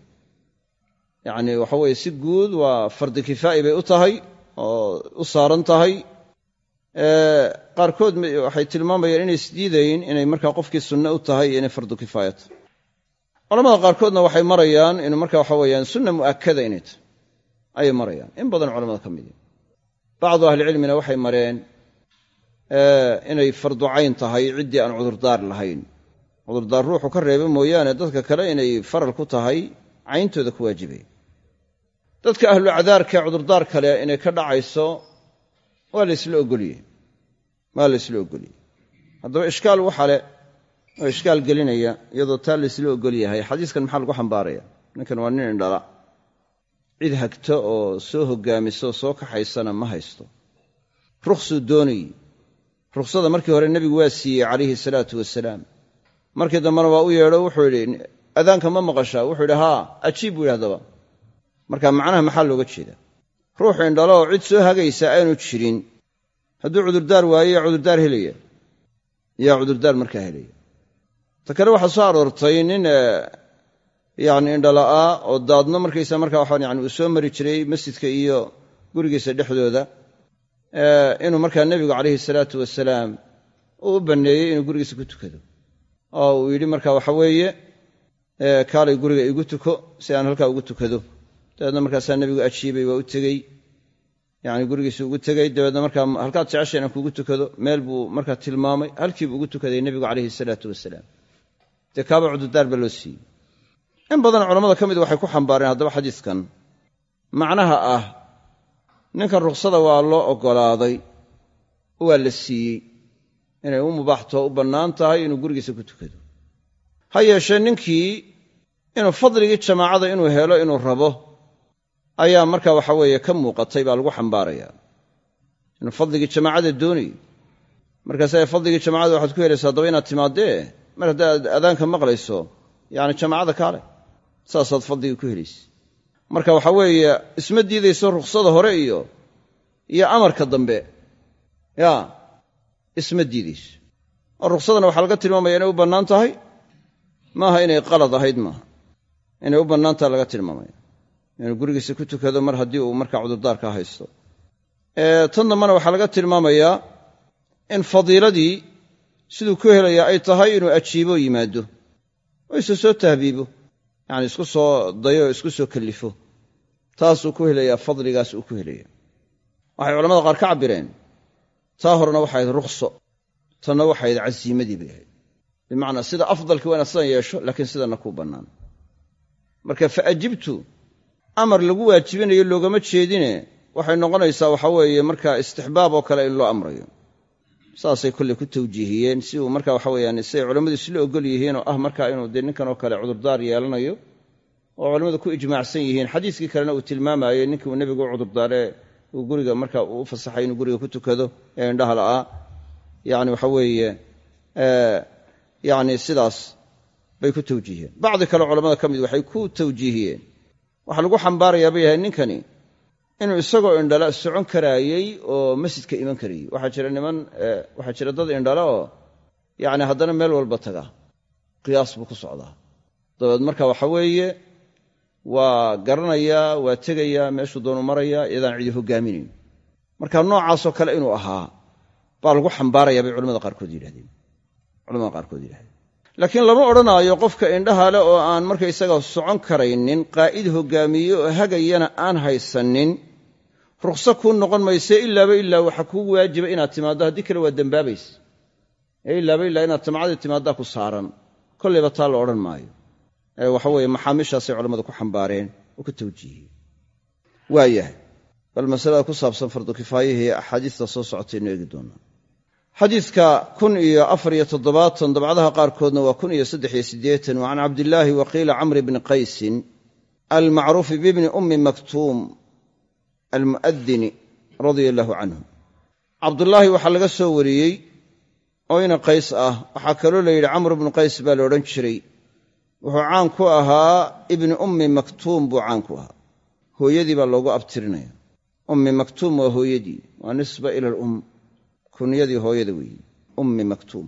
Yacni waxa weeye si guud waa fardi kifaa'i bay u tahay oo u saaran tahay qaarkood waxay tilmaamayaan inay isdiidayn inay markaa qofkii sunne u tahay iyo inay fardu kifaaya tahay culamada qaarkoodna waxay marayaan inuu marka waxa weeyaan sunna mu'akkada inay tahay ayay marayaan. In badan culamada ka midi bacdu ahlicilmina waxay mareen inay fardu cayn tahay ciddii aan cudurdaar lahayn. Cudurdaar ruuxu ka reeba mooyaane dadka kale inay faral ku tahay cayntooda ku waajibay. Dadka ahlucdaarka cudurdaar kale inay ka dhacayso waa laysla ogoliyey. Waa laysla ogoliyey. Haddaba ishkaal waxa leh oo ishkaal gelinaya iyadoo taa laysla ogol yahay xadiiskan maxaa lagu xambaaraya? Ninkan waa nin indhala. Cid hagta oo soo hogaamisa oo soo kaxaysana ma haysto. Ruksuu doonayey. Ruksada markii hore nebigu waa siiyey calayhi salaatu wasalaam markii dambena waa u yeedho wuxuu yidhi adaanka ma maqashaa. Wuxuu yidhi haa ajiib buu yidhi haddaba. Marka macnaha maxaa looga jeeda ruux indhalo oo cid soo hagaysa aanu jirin. Hadduu cudurdaar waayo yaa cudurdaar helaya. Yaa cudurdaar markaa helaya. Ta kale waxaa soo aroortay nin yani indhala'aa oo daadno markaysa markaa waxaan yani uu soo mari jiray masjidka iyo gurigiisa dhexdooda inuu markaa nebigu calayhi salaatu wasalaam uu u banneeyey inuu gurigiisa ku tukado. Oo uu yidhi marka waxa weeye kaalay guriga igu tuko si aan halkaa ugu tukado dabeedna markaasaa nebigu ajiibay waa u tegey. Yani gurigiisa ugu tegey dabeedna markaa halkaad jecesha inaan kugu tukado meel buu markaa tilmaamay halkiibuu ugu tukaday nebigu calayhi salaatu wasalaam. Dee kaaba cudurdaar baa loo siiyey. In badan culamada ka mid waxay ku xambaareen haddaba xadiiskan. Macnaha ah ninkan ruksada waa loo oggolaaday waa la siiyey. Inay u mubaaxtoo u bannaan tahay inuu gurigiisa ku tukado. Ha yeeshee ninkii inuu fadligii jamaacada inuu helo inuu rabo ayaa marka waxa weeye ka muuqatay baa lagu xambaarayaa inuu fadligii jamaacada doonayo markaase fadligii jamaacada waxaad ku helaysaa haddaba inaad timaadee mar haddaad adaanka maqlayso yani jamaacada kaale saasaad fadligii ku helaysa marka waxa weeye isma diidayso ruksada hore iyo iyo amarka dambe. Ya isma diidayso oo ruksadana waxaa laga tilmaamaya inay u bannaan tahay? Maaha inay qalad ahayd maaha. Inay u bannaan tahay laga tilmaamaya inuu gurigiisa ku tukado mar haddii uu markaa cudurdaarka haysto. Tan dambana waxaa laga tilmaamayaa in fadiiladii siduu ku helayaa ay tahay inuu ajiibo yimaado. Oo isu soo tahbiibo. Yacani isku soo dayo oo isku soo kallifo. Taasuu ku helayaa fadligaas uu ku helaya. Waxay culamada qaar ka cabbireen. Taa horena waxay ahayd rukhso tanna ahayd casiimadii bay ahayd bimacnaa sida afdalkii waa inaad sidan yeesho laakiin sidanna kuu bannaan. Marka fa ajibtu amar lagu waajibinayo loogama jeedine. Waxay noqonaysaa waxa weeye marka istixbaab oo kale in loo amrayo. Saasay kolley ku tawjiihiyeen. Si uu marka waxa weyaan siay culammadu isla ogol yihiin oo ah marka inuu dee ninkan oo kale cudurdaar yeelanayo oo culammadu ku ijmaacsan yihiin. Xadiiskii kalena uu tilmaamaayey ninkii uu nebigu u cudurdaaree uu guriga marka uu fasaxay inuu guriga ku tukado ee indhaha la'aa yani waxa weeye yani sidaas bay ku tawjiihiyeen. Bacdi kale culamada ka mid waxay ku tawjiihiyeen waxaa lagu xambaarayaa bay yahay ninkani inuu isagoo indhala socon karaayey oo masjidka iman karayey. Waxaa jira niman waxaa jira dad indhala oo yacni haddana meel walba taga. Qiyaas buu ku socdaa. Dabeed marka waxa weeye waa garanayaa waa tegayaa meeshuu doonu marayaa iyadaan cidi hogaaminayn marka noocaasoo kale inuu ahaa baa lagu xambaarayaa bay culamada qaarkood yidhahdeen culamada qaarkood yidhahdeen laakiin lama odhanaayo qofka indhaha leh oo aan markaysaga socon karaynin qaa'id hogaamiye oo hagayana aan haysanin rukhso kuu noqon mayse ilaaba ilaa waxa kugu waajiba inaad timaaddo. Haddii kale waa dembaabaysa ee ilaaba ilaa inaad tamcadii timaaddaa ku saaran. Kollayba taa la odhan maayo. Ee waxa weeye maxaamiishaasay culammadu ku xambaareen oo ku tawjiihiyeen. Waayahay bal masalada ku saabsan fardu kifaayihii axaadiista soo socotaynu eegi doonaa xadiidka kun iyo afar iyo toddobaatan dabcadaha qaarkoodna waa kun iyo saddex iyo siddeetan wa can cabdillaahi wa qiila camri bni qaysin almacruufi bibni ummi maktuum almu'adini radia allaahu canhu. Cabdullaahi waxaa laga soo wariyey oo ina qays ah. Waxaa kaloo la yidhi camr bnu qays baa la odhan jiray. Wuxuu caan ku ahaa ibni ummi maktuum buu caan ku ahaa. Hooyadii baa loogu abtirinaya ummi maktuum waa hooyadii waa nisba ila alum kunyadii hooyada weeye ummi maktuum.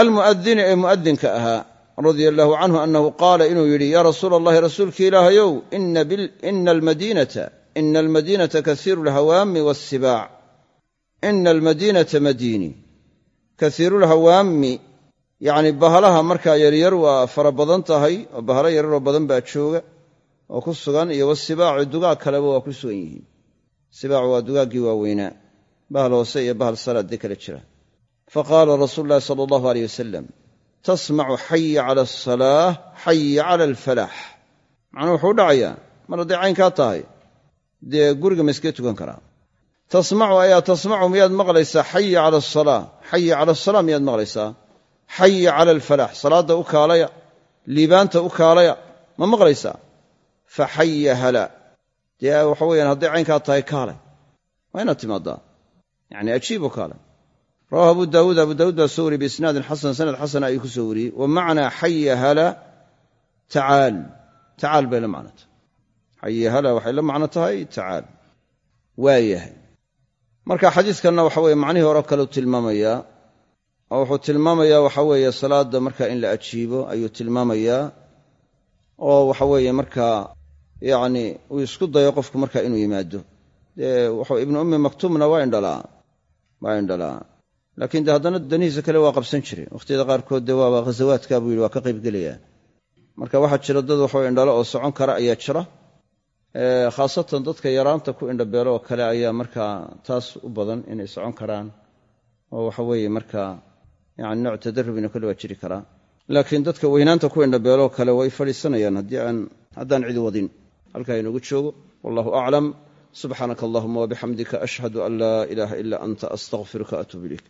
Almu'adini ee mu'adinka ahaa radia allaahu canhu annahu qaala inuu yidhi yaa rasuula allahi rasuulki ilaahayow ina almadiinata ina almadiinata kasiiru alhawaami waasibaac ina almadiinata madiini. Kasiirulhawaami yacni bahalaha markaa yaryar waa fara badan tahay oo bahalo yaryaroo badan baa jooga oo ku sugan iyo wasibaacu dugaag kaleba waa ku sugan yihiin. Sibaacu waa dugaaggii waaweynaa bahal hoose iyo bahal salaadee kala jira faqaala rasuulu llahi sala allahu aleyh wasalam tasmacu xaya cala asalaah xaya cala alfalaax macnuu wuxuu dhacayaa mar hadday caynkaa tahay? Dee guriga ma iskaga tukan karaa tasmacu ayaa tasmacu miyaad maqlaysaa? Xaya cala asalaa xaya cala asalaa miyaad maqlaysaa? Xaya cala alfalaax salaadda u kaalaya liibaanta u kaalaya ma maqlaysaa? Fa xaya hala dee waxa weyaan hadday caynkaa tahay kaalay. Waa inaad timaadaa yacni ajiibu kaalay. Rawahu abu daawuud abu daawuud baa soo wariyey biisnaadin xasan sanad xasana ayuu ku soo wariyey. Wa macnaa xaya hala tacaal tacaal bay la macno tahay xaya hala waxay la macno tahay tacaal waayahay marka xadiiskanna waxa weye macnihii hore kaleu tilmaamayaa oo wuxuu tilmaamayaa waxa weeye salaadda marka in la ajiibo ayuu tilmaamayaa oo waxa weeye markaa yacni uu isku dayo qofku marka inuu yimaado. Dee ibnu ummi maktuumna waa indhalaa waa indhalaa laakiin de haddana danihiisa kale waa qabsan jiray wakhtiyada qaarkood dee waaba ghasawaadka buu yidhi waa ka qaybgelayaa marka waxaa jira dad waxawe indhalo oo socon kara ayaa jira khaasatan dadka yaraanta ku indhabeelo oo kale ayaa markaa taas u badan inay socon karaan oo waxa weeye markaa yani nooc tadarubina kole waa jiri karaa laakiin dadka weynaanta ku indhabeeloo kale way fadhiisanayaan haddaan cidi wadin halkaa inoogu joogo wallahu aclam subxaanaka allahuma wabixamdika ashhadu an laa ilaaha ila anta astaqfiruka atuub ilayk